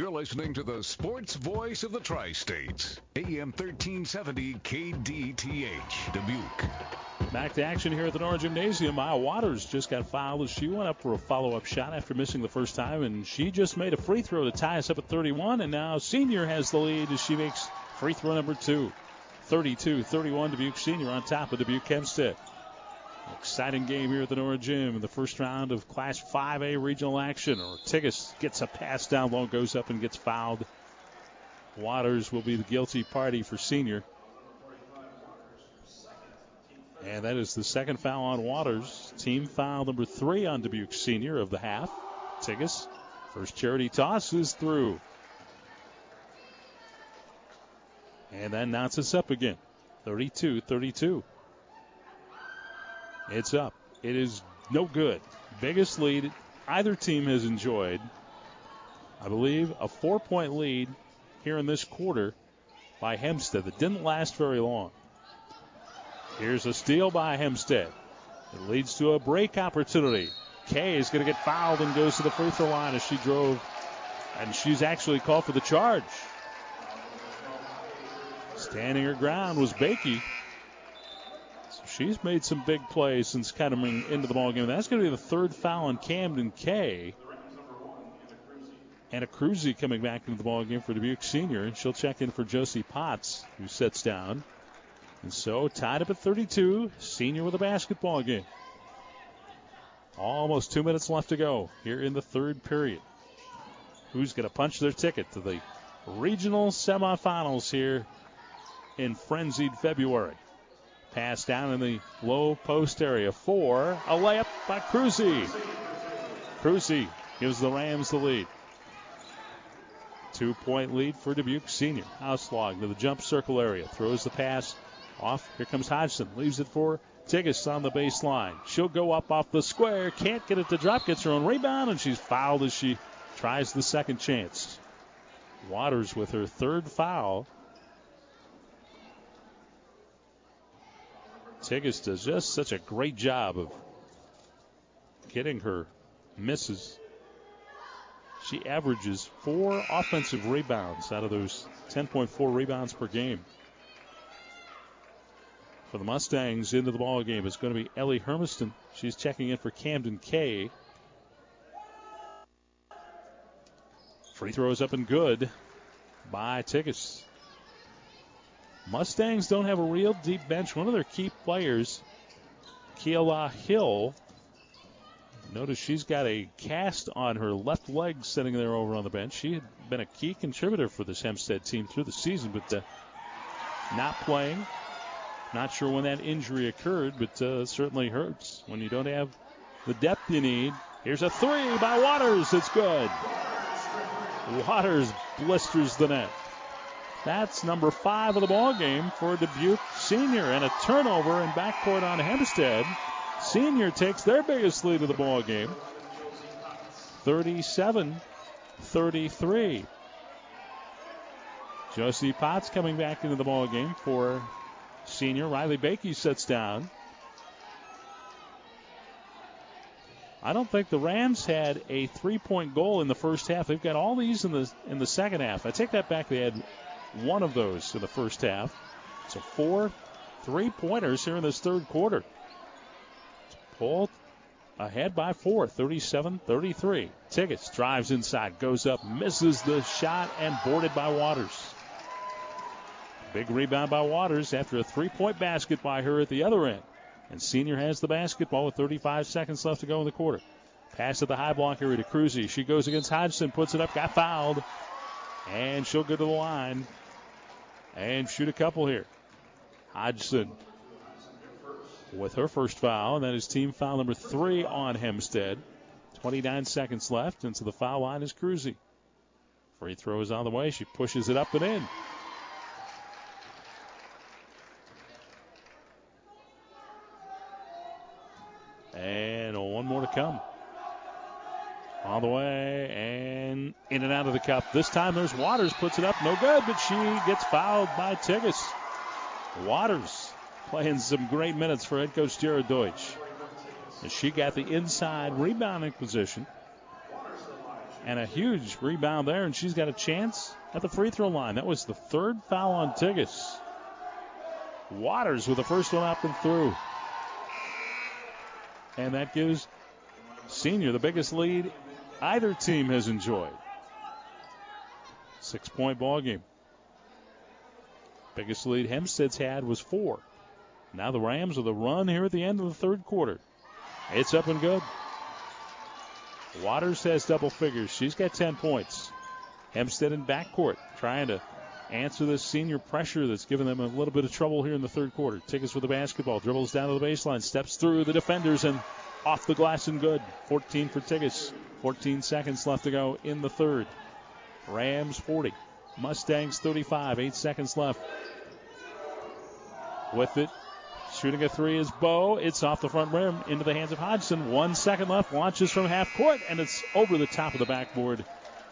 You're listening to the sports voice of the Tri States, AM 1370 KDTH, Dubuque. Back to action here at the Nora Gymnasium. Maya Waters just got fouled as she went up for a follow up shot after missing the first time, and she just made a free throw to tie us up at 31. And now Senior has the lead as she makes free throw number two. 32 31 Dubuque Senior on top of Dubuque Hempstead. Exciting game here at the Nora Gym in the first round of Class 5A regional action. Ortigas gets a pass down low, goes up and gets fouled. Waters will be the guilty party for senior. And that is the second foul on Waters. Team foul number three on Dubuque senior of the half. Tiggis, first charity toss is through. And that knocks us up again. 32 32. It's up. It is no good. Biggest lead either team has enjoyed. I believe a four point lead here in this quarter by Hempstead that didn't last very long. Here's a steal by Hempstead. It leads to a break opportunity. Kay is going to get fouled and goes to the free throw line as she drove, and she's actually called for the charge. Standing her ground was Bakey. She's made some big plays since coming into the ball game. That's going to be the third foul on Camden Kay. And a Cruzy coming back into the ball game for Dubuque Senior. And she'll check in for Josie Potts, who sits down. And so tied up at 32. Senior with a basketball game. Almost two minutes left to go here in the third period. Who's going to punch their ticket to the regional semifinals here in frenzied February? Pass down in the low post area for a layup by Cruzy. Cruzy gives the Rams the lead. Two point lead for Dubuque Senior. Houselog to the jump circle area. Throws the pass off. Here comes Hodgson. Leaves it for Tiggis on the baseline. She'll go up off the square. Can't get it to drop. Gets her own rebound, and she's fouled as she tries the second chance. Waters with her third foul. Tiggis does just such a great job of getting her misses. She averages four offensive rebounds out of those 10.4 rebounds per game. For the Mustangs into the ball game is going to be Ellie Hermiston. She's checking in for Camden Kay. Free throws up and good by Tiggis. Mustangs don't have a real deep bench. One of their key players, Keila Hill, notice she's got a cast on her left leg sitting there over on the bench. She had been a key contributor for this Hempstead team through the season, but uh, not playing. Not sure when that injury occurred, but uh, certainly hurts when you don't have the depth you need. Here's a three by Waters. It's good. Waters blisters the net. That's number five of the ball game for Dubuque Senior, and a turnover in backcourt on Hempstead. Senior takes their biggest lead of the ball game, 37-33. Josie Potts coming back into the ball game for Senior. Riley Bakey sits down. I don't think the Rams had a three-point goal in the first half. They've got all these in the in the second half. I take that back. They had one of those in the first half. So four three-pointers here in this third quarter. Pulled ahead by four, 37-33. Tiggis drives inside, goes up, misses the shot, and boarded by Waters. Big rebound by Waters after a three-point basket by her at the other end. And Senior has the basketball with 35 seconds left to go in the quarter. Pass to the high block area to Cruzy. She goes against Hodgson, puts it up, got fouled. And she'll go to the line and shoot a couple here. Hodgson with her first foul, and that is team foul number three on Hempstead. 29 seconds left, and so the foul line is Cruzy. Free throw is on the way. She pushes it up and in. And one more to come. All the way and in and out of the cup. This time there's Waters, puts it up, no good, but she gets fouled by Tiggis. Waters playing some great minutes for head coach Jared Deutsch. And she got the inside rebounding position. And a huge rebound there, and she's got a chance at the free throw line. That was the third foul on Tiggis. Waters with the first one up and through. And that gives Senior the biggest lead either team has enjoyed. Six point ball game. Biggest lead Hempstead's had was four. Now the Rams with a run here at the end of the third quarter. It's up and good. Waters has double figures. She's got 10 points. Hempstead in backcourt trying to answer this senior pressure that's given them a little bit of trouble here in the third quarter. Tiggis for the basketball, dribbles down to the baseline, steps through the defenders and off the glass and good. 14 for Tiggis. 14 seconds left to go in the third. Rams 40. Mustangs 35. Eight seconds left. With it, shooting a three is Bow. It's off the front rim into the hands of Hodgson. One second left. Launches from half court, and it's over the top of the backboard.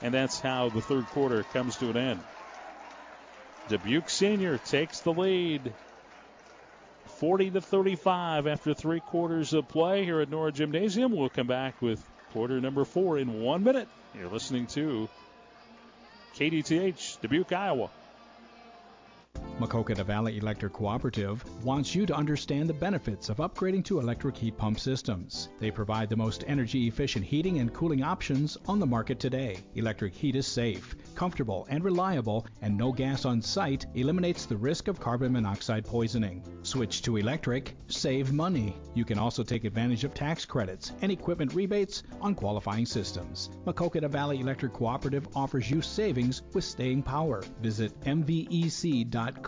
And that's how the third quarter comes to an end. Dubuque Senior takes the lead. 40 to 35 after three quarters of play here at Nora Gymnasium. We'll come back with quarter number four in one minute. You're listening to KDTH, Dubuque, Iowa. Maquoketa Valley Electric Cooperative wants you to understand the benefits of upgrading to electric heat pump systems. They provide the most energy efficient heating and cooling options on the market today. Electric heat is safe, comfortable, and reliable, and no gas on site eliminates the risk of carbon monoxide poisoning. Switch to electric, save money. You can also take advantage of tax credits and equipment rebates on qualifying systems. Maquoketa Valley Electric Cooperative offers you savings with staying power. Visit mvec.com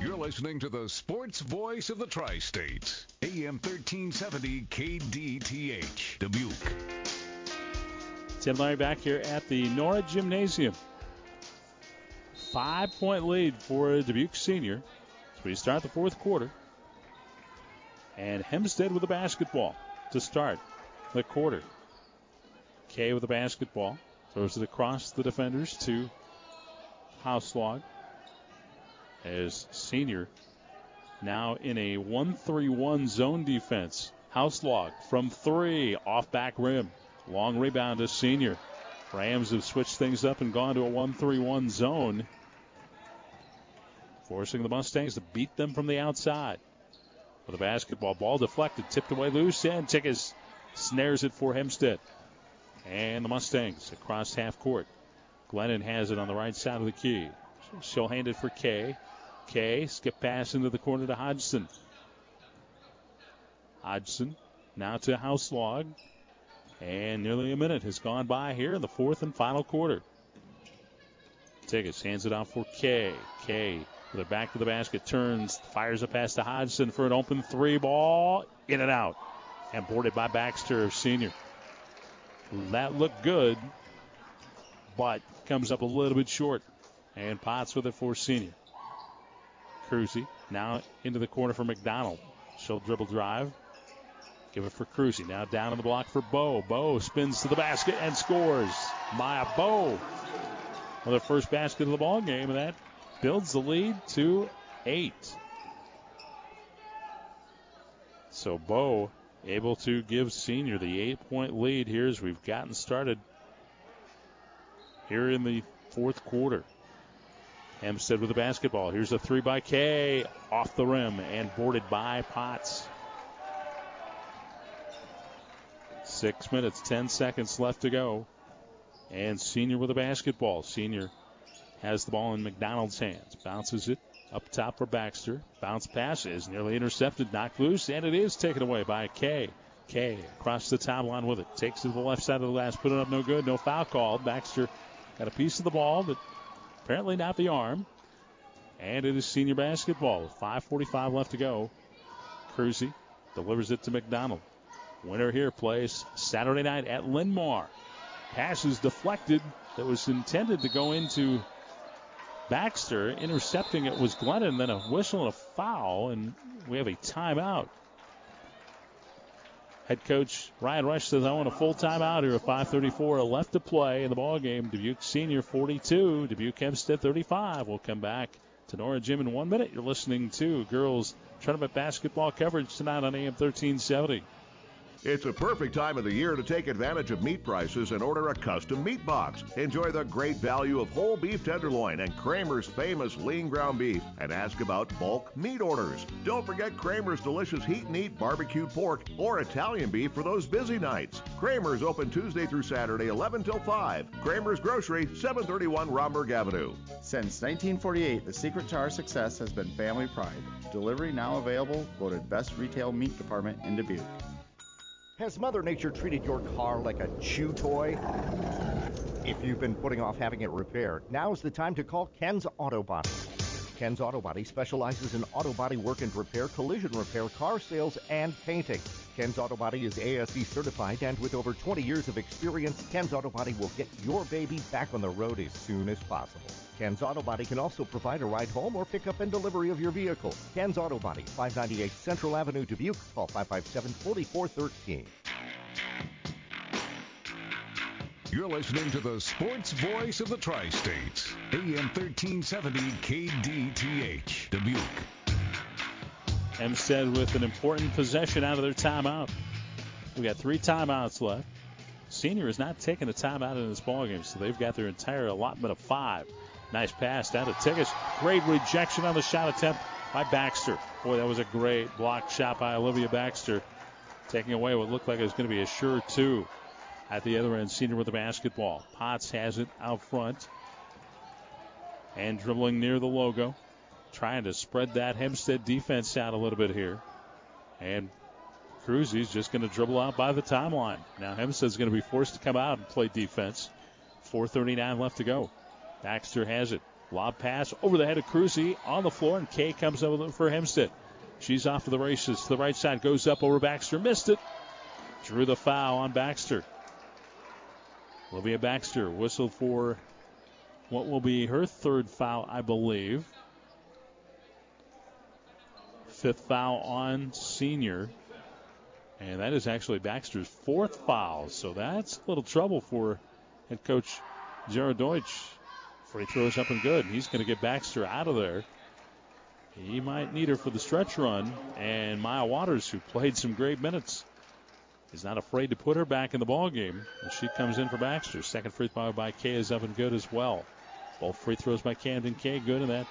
You're listening to the sports voice of the tri state, AM 1370 KDTH, Dubuque. Tim Larry back here at the Nora Gymnasium. Five point lead for Dubuque Senior we start the fourth quarter. And Hempstead with the basketball to start the quarter. Kay with the basketball. Throws it across the defenders to Houselog as senior now in a 1-3-1 zone defense. House Houselog from three off back rim. Long rebound to senior. Rams have switched things up and gone to a 1-3-1 zone. Forcing the Mustangs to beat them from the outside. with a basketball. Ball deflected, tipped away loose, and Tiggis snares it for Hempstead. And the Mustangs across half court. Glennon has it on the right side of the key. She'll hand it for Kay. Kay, skip pass into the corner to Hodgson. Hodgson now to Houselog. And nearly a minute has gone by here in the fourth and final quarter. Tiggis hands it off for Kay. Kay with her back to the basket, turns, fires a pass to Hodgson for an open three ball. In and out. And boarded by Baxter, senior. That looked good, but comes up a little bit short. And Potts with it for senior. Cruzy now into the corner for McDonald. She'll dribble drive. Give it for Cruzy. Now down in the block for Bow. Bow spins to the basket and scores. Maya Bow with her first basket of the ball game, and that builds the lead to eight. So Bow able to give Senior the eight-point lead here as we've gotten started here in the fourth quarter. Hempstead with the basketball. Here's a three by Kay off the rim and boarded by Potts. Six minutes, ten seconds left to go. And Senior with the basketball. Senior has the ball in McDonald's hands. Bounces it up top for Baxter. Bounce pass is nearly intercepted, knocked loose, and it is taken away by Kay. Kay across the top line with it. Takes it to the left side of the glass. Put it up no good. No foul called. Baxter got a piece of the ball, but apparently not the arm. And it is senior basketball with 5.45 left to go. Cruzy delivers it to McDonald. Winner here plays Saturday night at Linn-Mar. Pass is deflected that was intended to go into Baxter. Intercepting it was Glennon, then a whistle and a foul, and we have a timeout. Head coach Ryan Rush says, I want a full timeout here with 5.34 left to play in the ball game. Dubuque Senior 42, Dubuque Hempstead 35. We'll come back to Nora Gym in one minute. You're listening to girls tournament basketball coverage tonight on AM 1370. It's a perfect time of the year to take advantage of meat prices and order a custom meat box. Enjoy the great value of whole beef tenderloin and Kramer's famous lean ground beef and ask about bulk meat orders. Don't forget Kramer's delicious heat and eat barbecued pork or Italian beef for those busy nights. Kramer's open Tuesday through Saturday 11 till 5. Kramer's Grocery, 731 Rhomberg Avenue. Since 1948, the secret to our success has been family pride. Delivery now available, voted best retail meat department in Dubuque. Has Mother Nature treated your car like a chew toy? If you've been putting off having it repaired, now's the time to call Ken's Auto Body. Ken's Auto Body specializes in auto body work and repair, collision repair, car sales, and painting. Ken's Auto Body is ASE certified, and with over 20 years of experience, Ken's Auto Body will get your baby back on the road as soon as possible. Ken's Auto Body can also provide a ride home or pickup and delivery of your vehicle. Ken's Auto Body, 598 Central Avenue, Dubuque. Call 557-4413. You're listening to the sports voice of the Tri-States, AM 1370 KDTH, Dubuque. Hempstead with an important possession out of their timeout. We got three timeouts left. Senior is not taking a timeout in this ballgame, so they've got their entire allotment of five. Nice pass down to Tiggis. Great rejection on the shot attempt by Baxter. Boy, that was a great block shot by Olivia Baxter, taking away what looked like it was going to be a sure two. At the other end, Senior with the basketball. Potts has it out front. And dribbling near the logo. Trying to spread that Hempstead defense out a little bit here. And Cruzy's just going to dribble out by the timeline. Now Hempstead's going to be forced to come out and play defense. 4.39 left to go. Baxter has it. Lob pass over the head of Cruzy on the floor, and Kay comes over for Hempstead. She's off to the races. To the right side, goes up over Baxter. Missed it. Drew the foul on Baxter. Olivia Baxter whistled for what will be her third foul, I believe. Fifth foul on senior. And that is actually Baxter's fourth foul. So that's a little trouble for head coach Jared Deutsch. Free throws up and good. He's going to get Baxter out of there. He might need her for the stretch run. And Maya Waters, who played some great minutes, is not afraid to put her back in the ball game. She comes in for Baxter. Second free throw by Kay is up and good as well. Both free throws by Camden Kay good, and that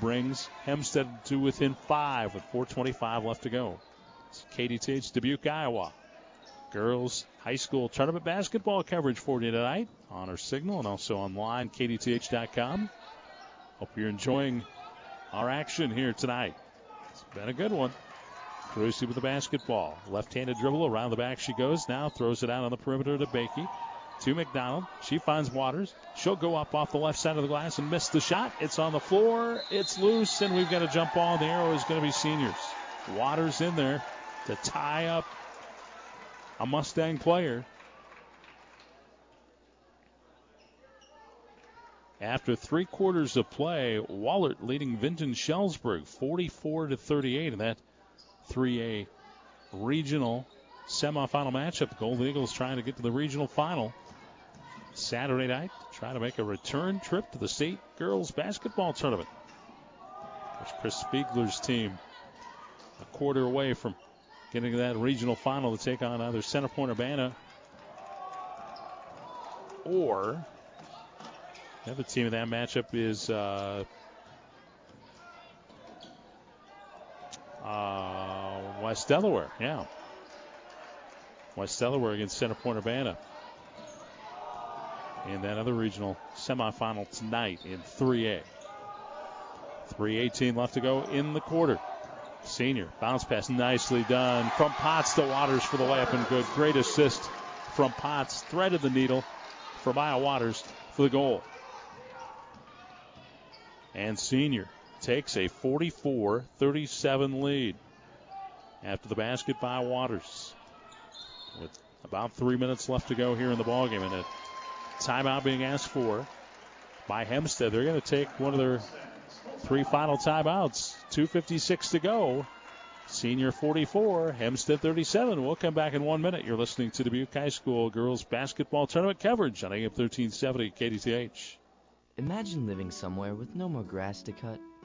brings Hempstead to within five with 4.25 left to go. It's KDTH Dubuque, Iowa. Girls High School Tournament Basketball coverage for you tonight on our signal and also online, kdth.com. Hope you're enjoying our action here tonight. It's been a good one. Carusi with the basketball. Left-handed dribble around the back she goes. Now throws it out on the perimeter to Bakey. To McDonald. She finds Waters. She'll go up off the left side of the glass and miss the shot. It's on the floor. It's loose, and we've got a jump ball. The arrow is going to be seniors. Waters in there to tie up a Mustang player. After three quarters of play, Wahlert leading Vinton Shellsburg 44 to 38 in that 3A regional semifinal matchup. The Golden Eagles trying to get to the regional final Saturday night, trying to make a return trip to the state girls basketball tournament. There's Chris Spiegler's team a quarter away from getting to that regional final to take on either Center Point Urbana or the other team in that matchup is uh, uh, West Delaware. Yeah. West Delaware against Center Point Urbana. And that other regional semifinal tonight in 3A. 3.18 left to go in the quarter. Senior bounce pass nicely done from Potts to Waters for the layup and good. Great assist from Potts. Threaded the needle for Maya Waters for the goal. And Senior takes a 44 37 lead after the basket by Waters. With about three minutes left to go here in the ballgame, and a timeout being asked for by Hempstead. They're going to take one of their three final timeouts. 2.56 to go. Senior 44, Hempstead 37. We'll come back in one minute. You're listening to Dubuque High School girls basketball tournament coverage on AM 1370 KDTH. Imagine living somewhere with no more grass to cut,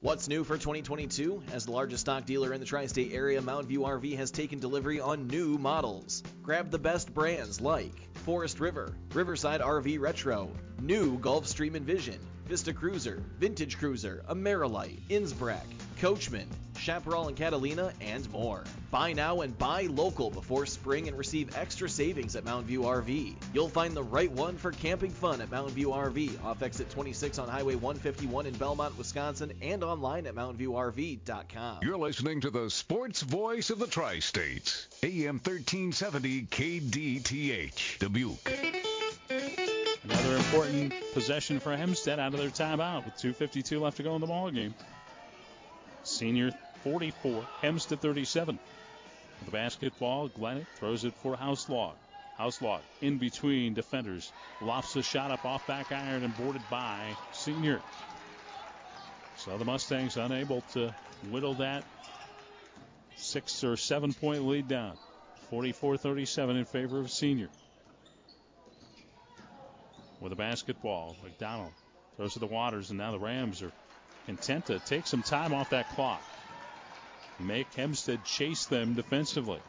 What's new for 2022? As the largest stock dealer in the tri state area, Mountain View RV has taken delivery on new models. Grab the best brands like Forest River, Riverside RV Retro, new Gulfstream Envision, Vista Cruiser, Vintage Cruiser, Amerilite, Innsbruck, Coachmen, Chaparral and Catalina, and more. Buy now and buy local before spring and receive extra savings at Mountain View RV. You'll find the right one for camping fun at Mountain View RV, off exit 26 on Highway 151 in Belmont, Wisconsin, and online at mountainviewrv.com. You're listening to the sports voice of the Tri States, AM 1370 KDTH, Dubuque. Another important possession for Hempstead out of their timeout with 2.52 left to go in the ball game. Senior 44, Hempstead 37. The basketball, Glennon throws it for Houselog. Houselog in between defenders. Lofts a shot up off back iron and boarded by Senior. So the Mustangs unable to whittle that six or seven point lead down. 44 37 in favor of Senior. With a basketball, McDonald throws to the Waters, and now the Rams are content to take some time off that clock. Make Hempstead chase them defensively.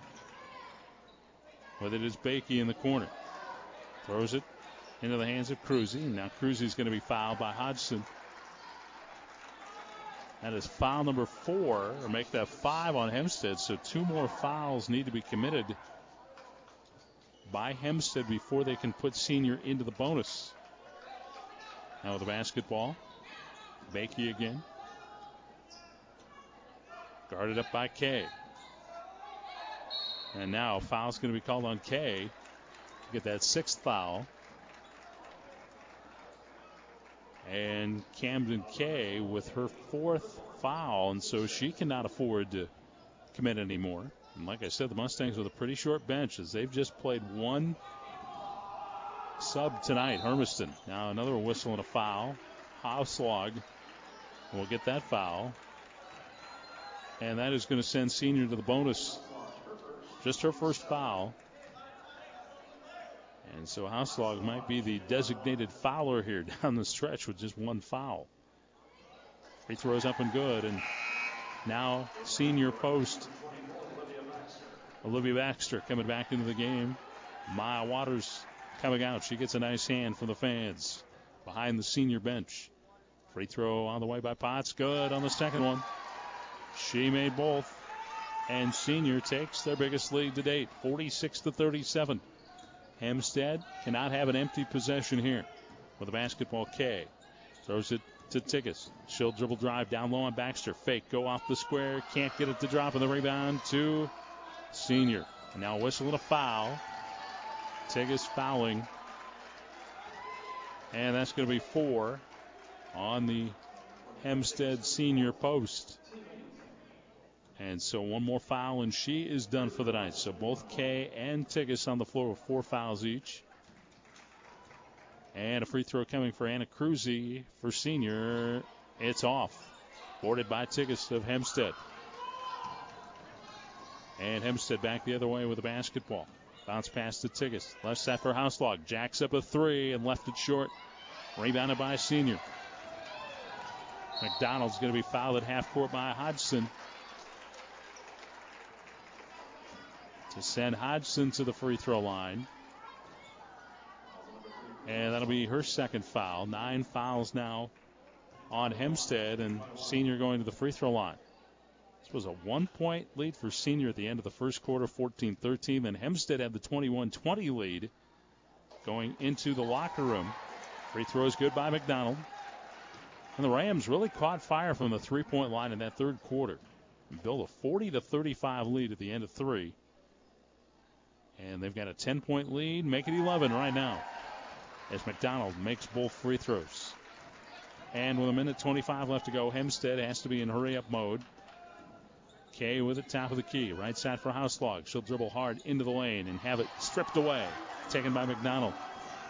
With it is Bakey in the corner. Throws it into the hands of Cruzy. Now Cruzy is going to be fouled by Hodgson. That is foul number four, or make that five on Hempstead. So two more fouls need to be committed by Hempstead before they can put Senior into the bonus. Now the basketball. Bakey again. Guarded up by Kay. And now foul's going to be called on Kay to get that sixth foul. And Camden Kay with her fourth foul, and so she cannot afford to commit anymore. And like I said, the Mustangs with a pretty short bench as they've just played one sub tonight, Hermiston. Now another whistle and a foul. Houselog will get that foul. And that is going to send Senior to the bonus. Just her first foul. And so Houselog might be the designated fouler here down the stretch with just one foul. Free throws up and good. And now senior post. Olivia Baxter coming back into the game. Maya Waters coming out. She gets a nice hand from the fans behind the senior bench. Free throw on the way by Potts. Good on the second one. She made both. And senior takes their biggest lead to date, 46 to 37. Hempstead cannot have an empty possession here with a basketball Kay. Throws it to Tiggis. She'll dribble drive down low on Baxter. Fake. Go off the square. Can't get it to drop. And the rebound to Senior. Now whistle and a foul. Tiggis fouling. And that's going to be four on the Hempstead senior post. And so one more foul, and she is done for the night. So both Kay and Tiggis on the floor with four fouls each. And a free throw coming for Anna Cruzy for senior. It's off. Boarded by Tiggis of Hempstead. And Hempstead back the other way with a basketball. Bounce pass to Tiggis. Left side for Houselog. Jacks up a three and left it short. Rebounded by Senior. McDonald's going to be fouled at half court by Hodgson. To send Hodgson to the free throw line. And that'll be her second foul. Nine fouls now on Hempstead, and Senior going to the free throw line. This was a one point lead for Senior at the end of the first quarter, 14 13. Then Hempstead had the 21 20 lead going into the locker room. Free throw is good by McDonald. And the Rams really caught fire from the three point line in that third quarter. Built a 40 to 35 lead at the end of three. And they've got a 10 point lead, make it 11 right now. As McDonald makes both free throws. And with a minute 25 left to go, Hempstead has to be in hurry up mode. Kay with it top of the key. Right side for Houselog. She'll dribble hard into the lane and have it stripped away. Taken by McDonald.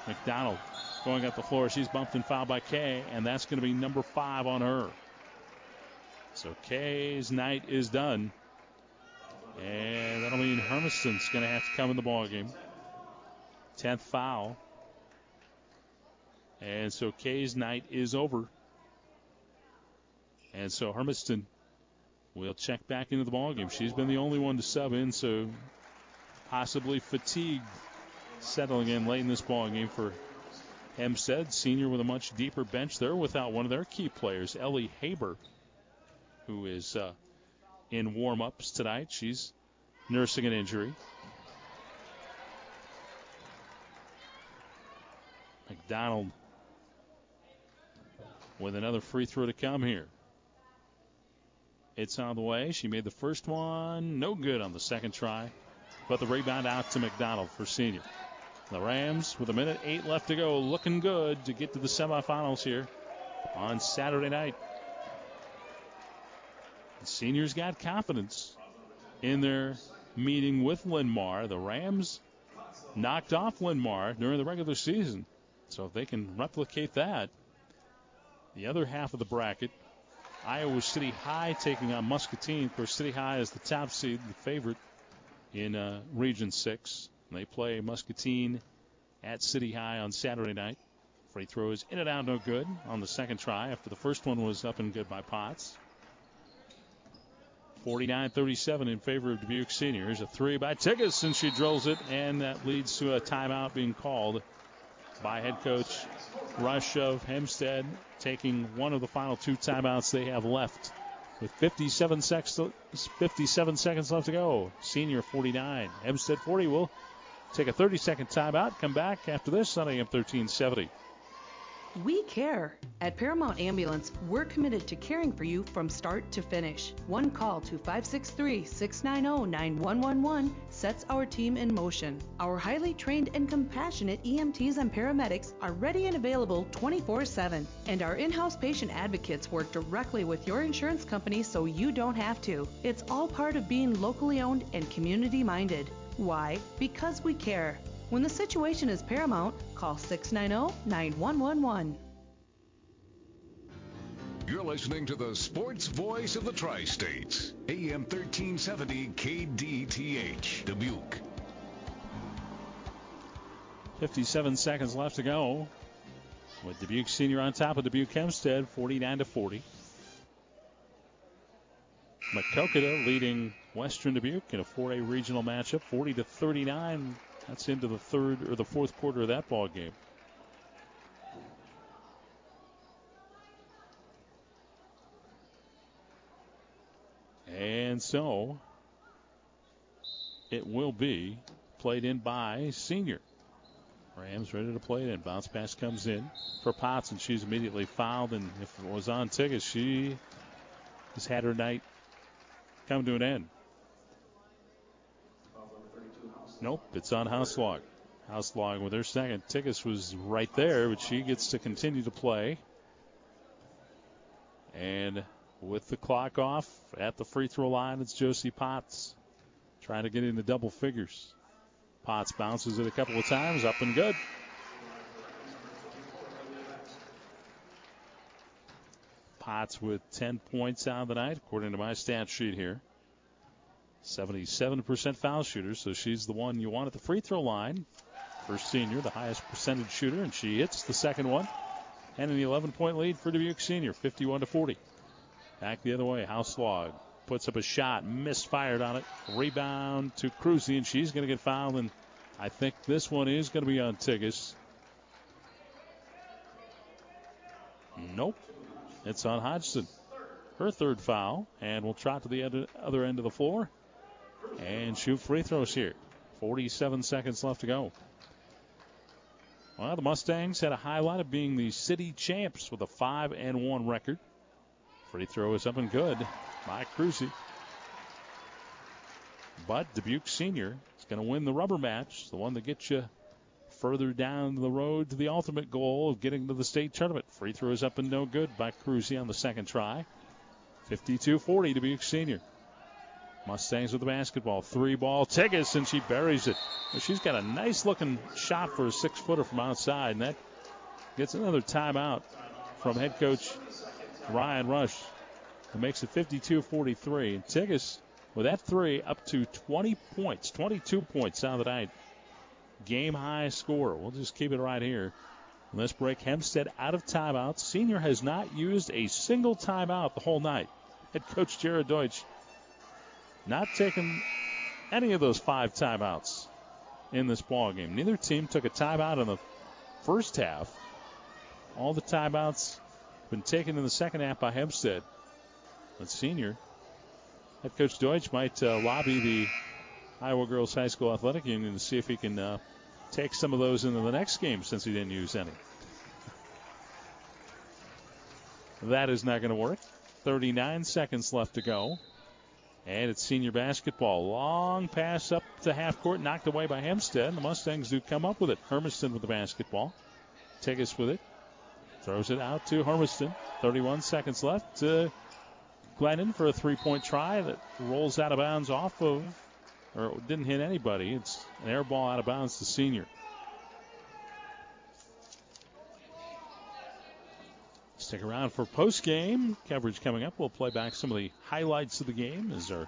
McDonald going up the floor. She's bumped and fouled by Kay, and that's going to be number five on her. So Kay's night is done. And that'll mean Hermiston's going to have to come in the ball game. Tenth foul. And so Kay's night is over. And so Hermiston will check back into the ball game. She's been the only one to sub in, so possibly fatigued settling in late in this ball game for Hempstead. Senior with a much deeper bench there without one of their key players, Ellie Haber, who is uh, in warm ups tonight. She's nursing an injury. McDonald with another free throw to come here. It's on the way. She made the first one. No good on the second try. But the rebound out to McDonald for senior. The Rams, with a minute eight left to go, looking good to get to the semifinals here on Saturday night. Seniors got confidence in their meeting with Linn-Mar. The Rams knocked off Linn-Mar during the regular season. So if they can replicate that, the other half of the bracket, Iowa City High taking on Muscatine. Of course, City High is the top seed, the favorite in uh, Region 6. They play Muscatine at City High on Saturday night. Free throws in and out, no good on the second try after the first one was up and good by Potts. 49 37 in favor of Dubuque Seniors. A three by Tiggis, and she drills it, and that leads to a timeout being called by head coach Rush of Hempstead, taking one of the final two timeouts they have left. With 57 seconds, 57 seconds left to go. Senior 49, Hempstead 40 will take a 30 second timeout. Come back after this on AM 1370. We care. At Paramount Ambulance, we're committed to caring for you from start to finish. One call to 563 690 9111 sets our team in motion. Our highly trained and compassionate EMTs and paramedics are ready and available 24 7. And our in house patient advocates work directly with your insurance company so you don't have to. It's all part of being locally owned and community minded. Why? Because we care. When the situation is paramount, call 690 9111. You're listening to the sports voice of the tri-states, AM 1370 KDTH, Dubuque. 57 seconds left to go. With Dubuque Senior on top of Dubuque Hempstead, 49 to 40. Maquoketa leading Western Dubuque in a 4A regional matchup, 40 to 39. That's into the third or the fourth quarter of that ball game. And so it will be played in by Senior. Rams ready to play it in. Bounce pass comes in for Potts, and she's immediately fouled. And if it was on Tiggis, she has had her night come to an end. Nope, it's on Houselog. Houselog with her second. Tiggis was right there, but she gets to continue to play. And with the clock off at the free throw line, it's Josie Potts trying to get into double figures. Potts bounces it a couple of times, up and good. Potts with 10 points on the night, according to my stat sheet here. 77% foul shooter, so she's the one you want at the free throw line. First senior, the highest percentage shooter, and she hits the second one. And an 11 point lead for Dubuque Senior, 51 to 40. Back the other way, Houselog puts up a shot, misfired on it. Rebound to Cruzy, and she's going to get fouled. And I think this one is going to be on Tiggis. Nope. It's on Hodgson. Her third foul, and we'll trot to the other end of the floor and shoot free throws here. 47 seconds left to go. Well, the Mustangs had a highlight of being the city champs with a 5 and 1 record. Free throw is up and good by Cruzy. But Dubuque Senior is going to win the rubber match, the one that gets you further down the road to the ultimate goal of getting to the state tournament. Free throw is up and no good by Cruzy on the second try. 52 40 Dubuque Senior. Mustangs with the basketball. Three ball. Tiggis, and she buries it. She's got a nice looking shot for a six footer from outside, and that gets another timeout from head coach Ryan Rush. It makes it 52 43. And with that three, up to 20 points, 22 points on the night. Game high score. We'll just keep it right here. Let's break Hempstead out of timeouts. Senior has not used a single timeout the whole night. Head coach Jared Deutsch not taking any of those five timeouts in this ball game. Neither team took a timeout in the first half. All the timeouts been taken in the second half by Hempstead. But senior head coach Deutsch might uh, lobby the Iowa Girls High School Athletic Union to see if he can uh, take some of those into the next game since he didn't use any. That is not going to work. 39 seconds left to go. And it's senior basketball. Long pass up to half court, knocked away by Hempstead. The Mustangs do come up with it. Hermiston with the basketball. Tiggis with it. Throws it out to Hermiston. 31 seconds left to Glennon for a three point try that rolls out of bounds off of, or didn't hit anybody. It's an air ball out of bounds to senior. Stick around for post game coverage coming up. We'll play back some of the highlights of the game as our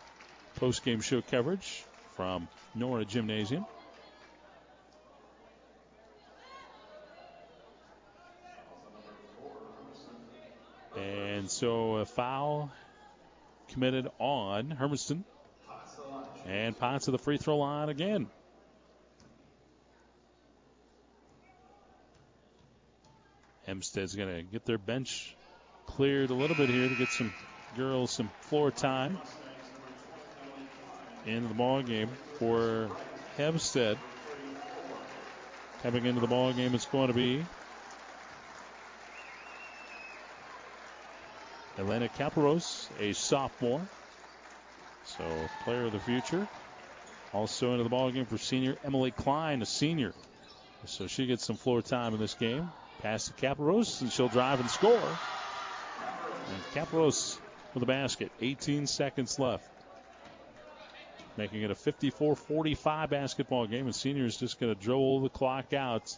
post game show coverage from Nora Gymnasium. And so a foul committed on Hermiston. And Potts to the free throw line again. Hempstead's going to get their bench cleared a little bit here to get some girls some floor time in the ball game for Hempstead. Coming into the ball game, it's going to be Elena Caparos, a sophomore, so player of the future. Also into the ball game for senior Emily Klein, a senior. So she gets some floor time in this game. Pass to Caparos, and she'll drive and score. And Caparos with the basket. 18 seconds left. Making it a 54 45 basketball game, and senior is just going to dribble the clock out.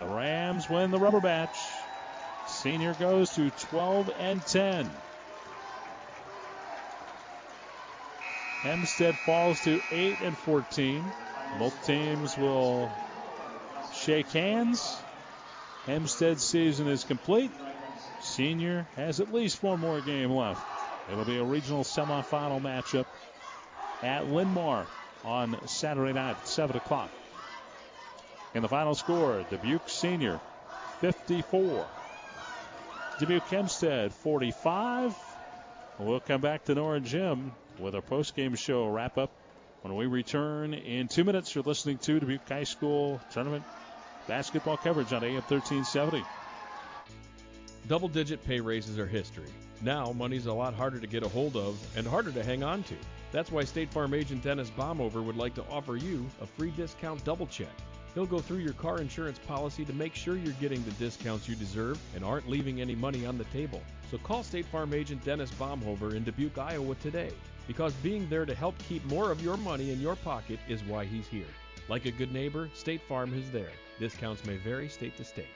The Rams win the rubber match. Senior goes to 12 and 10. Hempstead falls to 8 and 14. Both teams will shake hands. Hempstead's season is complete. Senior has at least one more game left. It'll be a regional semifinal matchup at Linn-Mar on Saturday night at 7 o'clock. In the final score, Dubuque Senior 54. Dubuque Hempstead 45. We'll come back to Nora Gym with our post-game show wrap up when we return in two minutes. You're listening to Dubuque High School Tournament basketball coverage on AM 1370. Double digit pay raises are history. Now, money's a lot harder to get a hold of and harder to hang on to. That's why State Farm agent Dennis Baumhover would like to offer you a free discount double check. He'll go through your car insurance policy to make sure you're getting the discounts you deserve and aren't leaving any money on the table. So call State Farm agent Dennis Baumhover in Dubuque, Iowa today because being there to help keep more of your money in your pocket is why he's here. Like a good neighbor, State Farm is there. Discounts may vary state to state.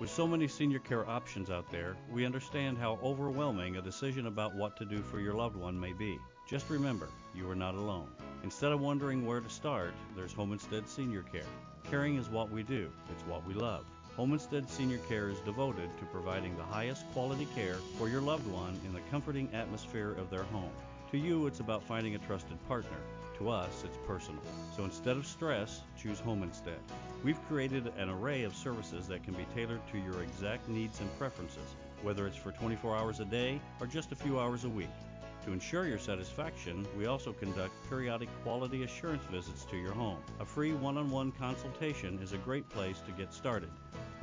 With so many senior care options out there, we understand how overwhelming a decision about what to do for your loved one may be. Just remember, you are not alone. Instead of wondering where to start, there's Home Instead Senior Care. Caring is what we do, it's what we love. Home Instead Senior Care is devoted to providing the highest quality care for your loved one in the comforting atmosphere of their home. To you, it's about finding a trusted partner. To us, it's personal. So instead of stress, choose home instead. We've created an array of services that can be tailored to your exact needs and preferences, whether it's for 24 hours a day or just a few hours a week. To ensure your satisfaction, we also conduct periodic quality assurance visits to your home. A free one on one consultation is a great place to get started,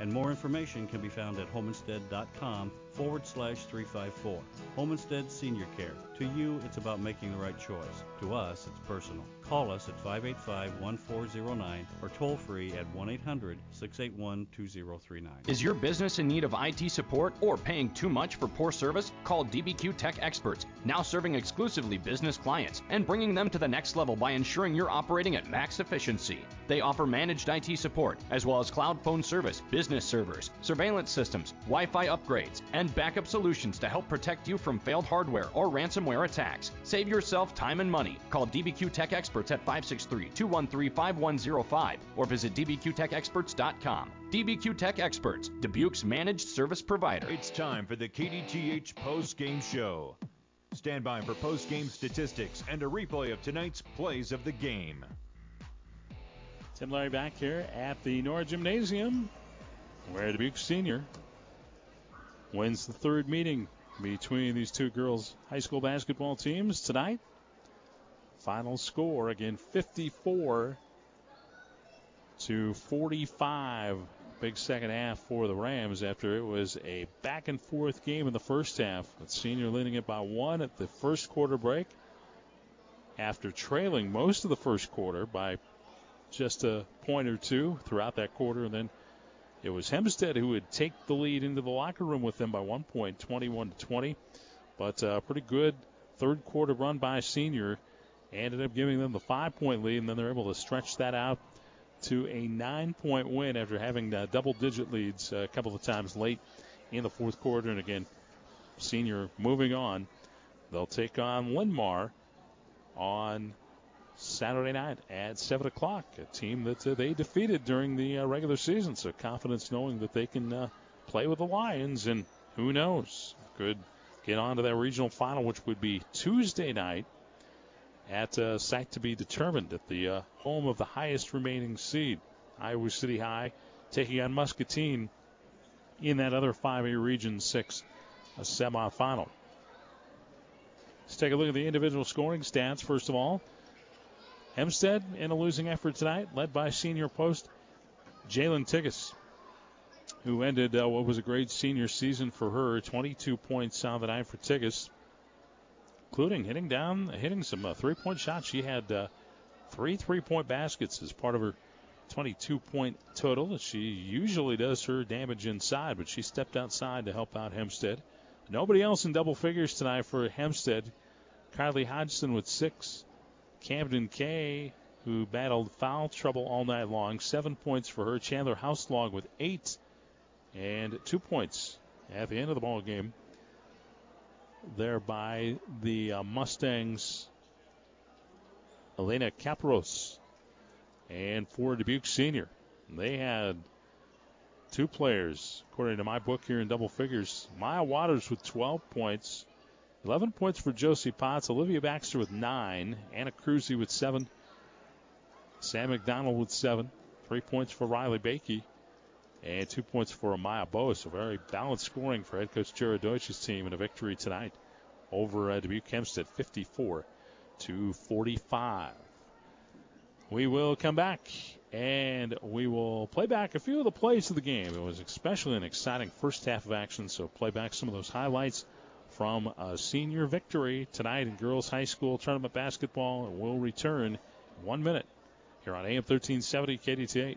and more information can be found at homeinstead.com forward slash 354. Home Instead Senior Care. To you, it's about making the right choice. To us, it's personal. Call us at 585 1409 or toll free at 1 800 681 2039. Is your business in need of IT support or paying too much for poor service? Call DBQ Tech Experts, now serving exclusively business clients and bringing them to the next level by ensuring you're operating at max efficiency. They offer managed IT support as well as cloud phone service, business servers, surveillance systems, Wi Fi upgrades, and backup solutions to help protect you from failed hardware or ransomware attacks. Save yourself time and money. Call DBQ Tech Experts at 563 213 5105 or visit dbqtechexperts.com. DBQ Tech Experts, Dubuque's managed service provider. It's time for the KDTH post game show. Stand by for post game statistics and a replay of tonight's plays of the game. Tim Larry back here at the Nora Gymnasium, where Dubuque Senior wins the third meeting between these two girls' high school basketball teams tonight. Final score again 54 to 45. Big second half for the Rams after it was a back and forth game in the first half. With Senior leading it by one at the first quarter break. After trailing most of the first quarter by just a point or two throughout that quarter, and then it was Hempstead who would take the lead into the locker room with them by one point, 21 to 20. But a uh, pretty good third quarter run by Senior ended up giving them the five point lead, and then they're able to stretch that out to a nine point win after having uh, double digit leads a couple of times late in the fourth quarter. And again, Senior moving on. They'll take on Linn-Mar on Saturday night at 7 o'clock. A team that uh, they defeated during the uh, regular season. So confidence knowing that they can uh, play with the Lions. And who knows, could get on to that regional final, which would be Tuesday night at uh, site to be determined at the home of the highest remaining seed, Iowa City High, taking on Muscatine in that other 5A Region 6 a semifinal. Let's take a look at the individual scoring stats. First of all, Hempstead in a losing effort tonight, led by senior post Jalen Tiggis, who ended uh, what was a great senior season for her. 22 points on the night for Tiggis, including hitting down, hitting some uh, three-point shots. She had uh, three three-point baskets as part of her 22 point total. She usually does her damage inside, but she stepped outside to help out Hempstead. Nobody else in double figures tonight for Hempstead. Kylie Hodgson with six. Camden Kay, who battled foul trouble all night long, seven points for her. Chandler Houselog with eight and two points at the end of the ball game there by the uh, Mustangs, Elena Caparos, and for Dubuque Senior. They had two players, according to my book here in double figures. Maya Waters with 12 points, 11 points for Josie Potts, Olivia Baxter with 9, Anna Cruzy with 7, Sam McDonald with 7, 3 points for Riley Bakey, and 2 points for Amaya Bow. So very balanced scoring for head coach Jared Deutsch's team in a victory tonight over uh, Dubuque Hempstead, 54 to 45. We will come back and we will play back a few of the plays of the game. It was especially an exciting first half of action, so play back some of those highlights from a senior victory tonight in girls high school tournament basketball, and we'll return one minute here on AM 1370 KDTH.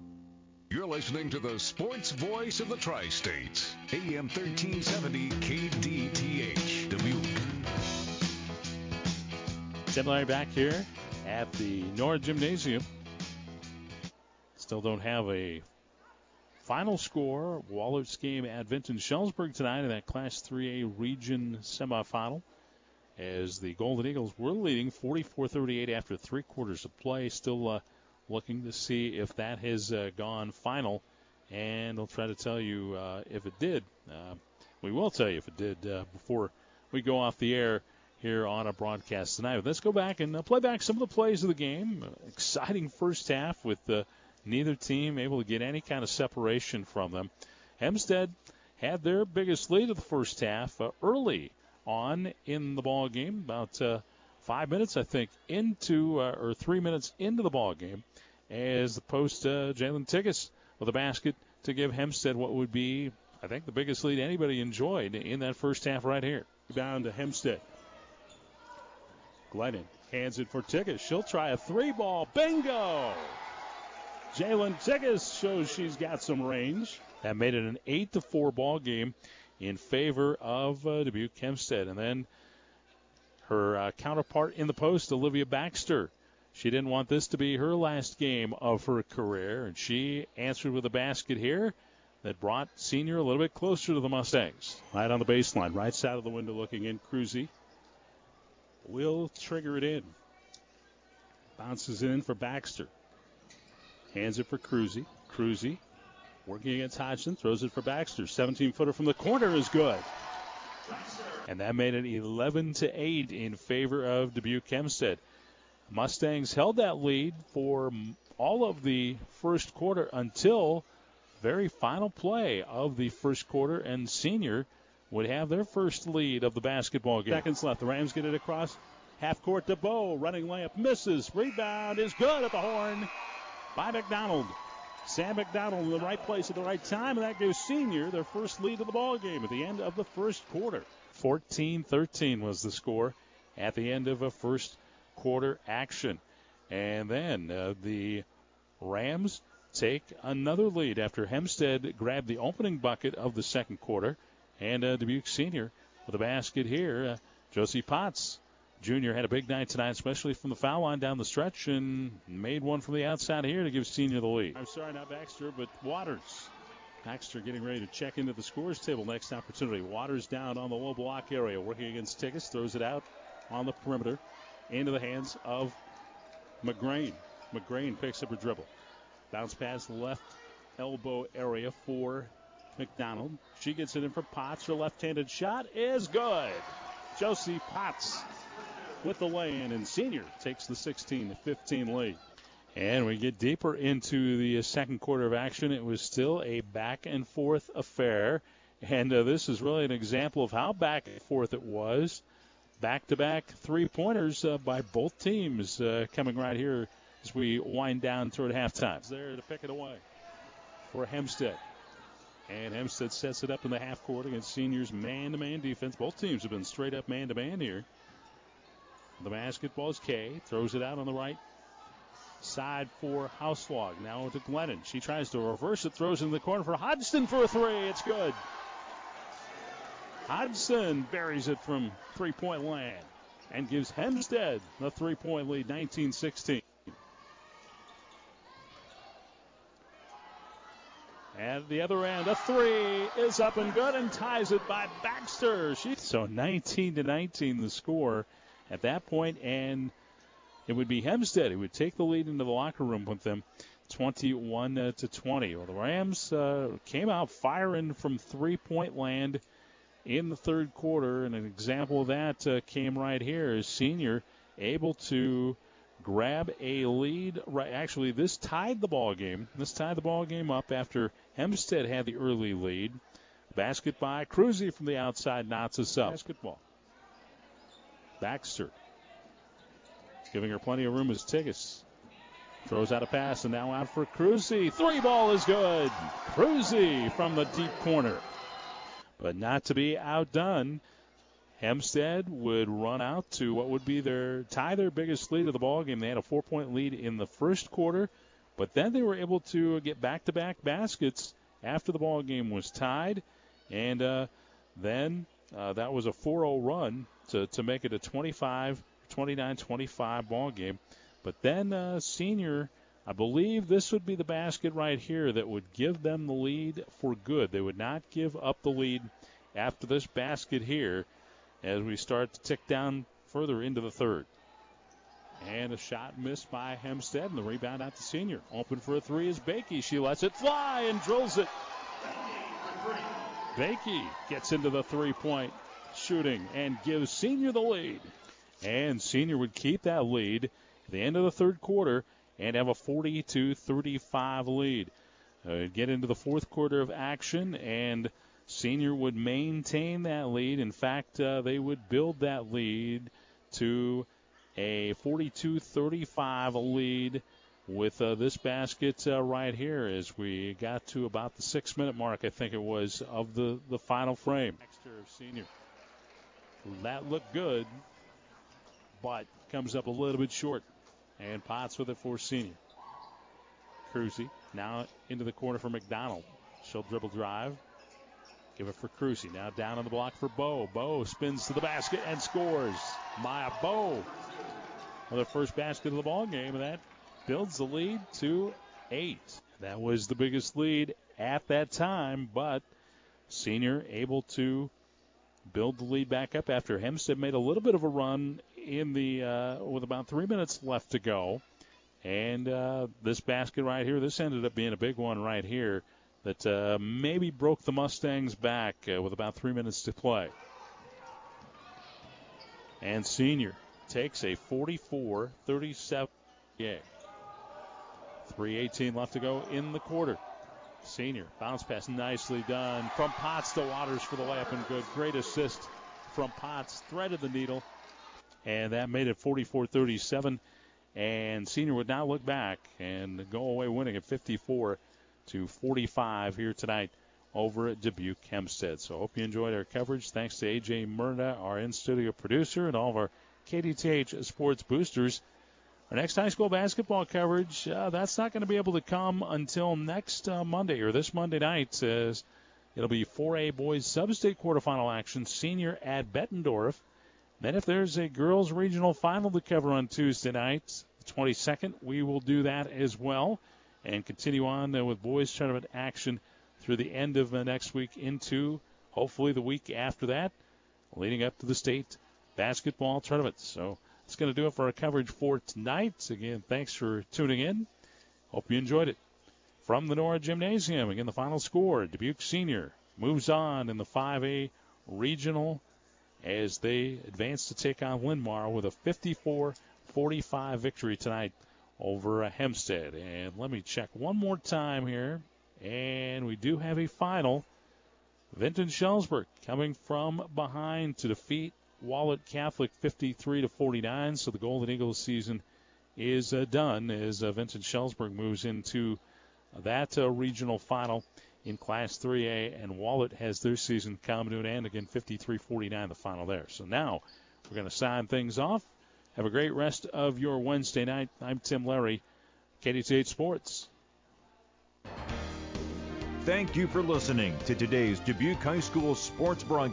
You're listening to the sports voice of the Tri States, AM 1370 KDTH, Dubuque. Tim Larry back here at the Nora Gymnasium. Still don't have a final score. Wahlert's game at Vinton Shellsburg tonight in that Class 3A region semifinal. As the Golden Eagles were leading 44 38 after three quarters of play. Still uh, looking to see if that has uh, gone final. And I'll try to tell you uh, if it did. Uh, we will tell you if it did before we go off the air here on a broadcast tonight. let's go back and play back some of the plays of the game. exciting first half with neither team able to get any kind of separation from them. Hempstead had their biggest lead of the first half early on in the ball game, about five minutes, I think, into or three minutes into the ball game, as the post uh, Jalen Tiggis with a basket to give Hempstead what would be, I think, the biggest lead anybody enjoyed in that first half right here. Down to Hempstead. Glennon hands it for Tiggis. She'll try a three ball. Bingo! Jalen Tiggis shows she's got some range. That made it an 8 to 4 ball game in favor of uh, Dubuque Hempstead. And then her uh, counterpart in the post, Olivia Baxter. She didn't want this to be her last game of her career, and she answered with a basket here that brought senior a little bit closer to the Mustangs. Right on the baseline, right side of the window looking in. Cruzy will trigger it in. Bounces in for Baxter. Hands it for Cruzy. Cruzy working against Hodgson. Throws it for Baxter. 17 footer from the corner is good. And that made it 11 to 8 in favor of Dubuque Hempstead. Mustangs held that lead for all of the first quarter until very final play of the first quarter, and Senior would have their first lead of the basketball game. Seconds left. The Rams get it across half court to Bow. Running layup misses. Rebound is good at the horn by McDonald. Sam McDonald in the right place at the right time, and that gives Senior their first lead of the ball game at the end of the first quarter. 14-13 was the score at the end of a first quarter action. And then uh, the Rams take another lead after Hempstead grabbed the opening bucket of the second quarter. And uh, Dubuque Senior with a basket here. Uh, Josie Potts Junior had a big night tonight, especially from the foul line down the stretch, and made one from the outside here to give Senior the lead. I'm sorry, not Baxter, but Waters. Baxter getting ready to check into the scores table. Next opportunity. Waters down on the low block area, working against Tiggis, throws it out on the perimeter into the hands of McGrain. McGrain picks up a dribble. Bounce pass left elbow area for McDonald. She gets it in for Potts. Her left-handed shot is good. Josie Potts with the lay-in, and senior takes the 16 15 lead. And we get deeper into the second quarter of action. It was still a back and forth affair. And uh, this is really an example of how back and forth it was. Back to back three pointers uh, by both teams uh, coming right here as we wind down toward halftime. There to pick it away for Hempstead. And Hempstead sets it up in the half court against seniors man to man defense. Both teams have been straight up man to man here. The basketball is Kay. Throws it out on the right side for Houselog. Now to Glennon. She tries to reverse it, throws it in the corner for Hodgson for a three. It's good. Hodgson buries it from three point land and gives Hempstead the three point lead, 19 16. At the other end, a three is up and good and ties it by Baxter. So 19 to 19 the score at that point, and it would be Hempstead who would take the lead into the locker room with them 21 uh, to 20. Well, the Rams uh, came out firing from three point land in the third quarter, and an example of that uh, came right here. Is senior able to grab a lead? Right, actually, this tied the ball game. This tied the ball game up after Hempstead had the early lead. Basket by Cruzy from the outside knots us up. Basketball. Baxter giving her plenty of room as Tiggis throws out a pass and now out for Cruzy. Three ball is good. Cruzy from the deep corner. But not to be outdone. Hempstead would run out to what would be their tie their biggest lead of the ball game. They had a four point lead in the first quarter, but then they were able to get back to back baskets after the ball game was tied, and uh, then uh, that was a 4-0 run to, to make it a 25 29 25 ball game. But then uh, senior, I believe this would be the basket right here that would give them the lead for good. They would not give up the lead after this basket here as we start to tick down further into the third. And a shot missed by Hempstead, and the rebound out to senior. Open for a three is Bakey. She lets it fly and drills it. Bakey gets into the three point shooting and gives senior the lead. And senior would keep that lead at the end of the third quarter and have a 42 35 lead. Uh, get into the fourth quarter of action, and senior would maintain that lead. In fact, uh, they would build that lead to a 42 35 lead with uh, this basket right here as we got to about the six minute mark, I think it was, of the, the final frame. Senior. That looked good, but comes up a little bit short. And Potts with it for senior. Cruzy now into the corner for McDonald. She'll dribble drive. Give it for Cruzy. Now down on the block for Bow. Bow spins to the basket and scores. Maya Bow with the first basket of the ball game, and that builds the lead to eight. That was the biggest lead at that time, but senior able to build the lead back up after Hempstead made a little bit of a run in the uh, with about three minutes left to go. And uh, this basket right here, this ended up being a big one right here that uh, maybe broke the Mustangs back with about three minutes to play. And Senior takes a 44 37 game. 3.18 left to go in the quarter. Senior bounce pass nicely done from Potts to Waters for the layup and good. Great assist from Potts. Threaded the needle and that made it 44-37. And Senior would now look back and go away winning at 54 to 45 here tonight over at Dubuque Hempstead. So hope you enjoyed our coverage. Thanks to AJ Murna, our in-studio producer, and all of our KDTH sports boosters. Our next high school basketball coverage, uh, that's not going to be able to come until next uh, Monday or this Monday night. As it'll be 4A boys sub-state quarterfinal action. Senior at Bettendorf then, if there's a girls' regional final to cover on Tuesday night, the 22nd, we will do that as well and continue on uh, with boys' tournament action through the end of next week into hopefully the week after that, leading up to the state basketball tournament. So that's going to do it for our coverage for tonight. Again, thanks for tuning in. Hope you enjoyed it. from the Nora Gymnasium. Again, the final score Dubuque Senior moves on in the 5A regional as they advance to take on Linn-Mar with a 54 45 victory tonight over Hempstead. And let me check one more time here. And we do have a final. Vinton Shellsburg coming from behind to defeat Wahlert Catholic 53 to 49. So the Golden Eagles season is uh, done as uh, Vinton Shellsburg moves into that uh, regional final in Class 3A, and Wahlert has their season come to an end again, 53-49 the final there. So now we're going to sign things off. Have a great rest of your Wednesday night. I'm Tim Larry, KDTH Sports. Thank you for listening to today's Dubuque High School sports broadcast.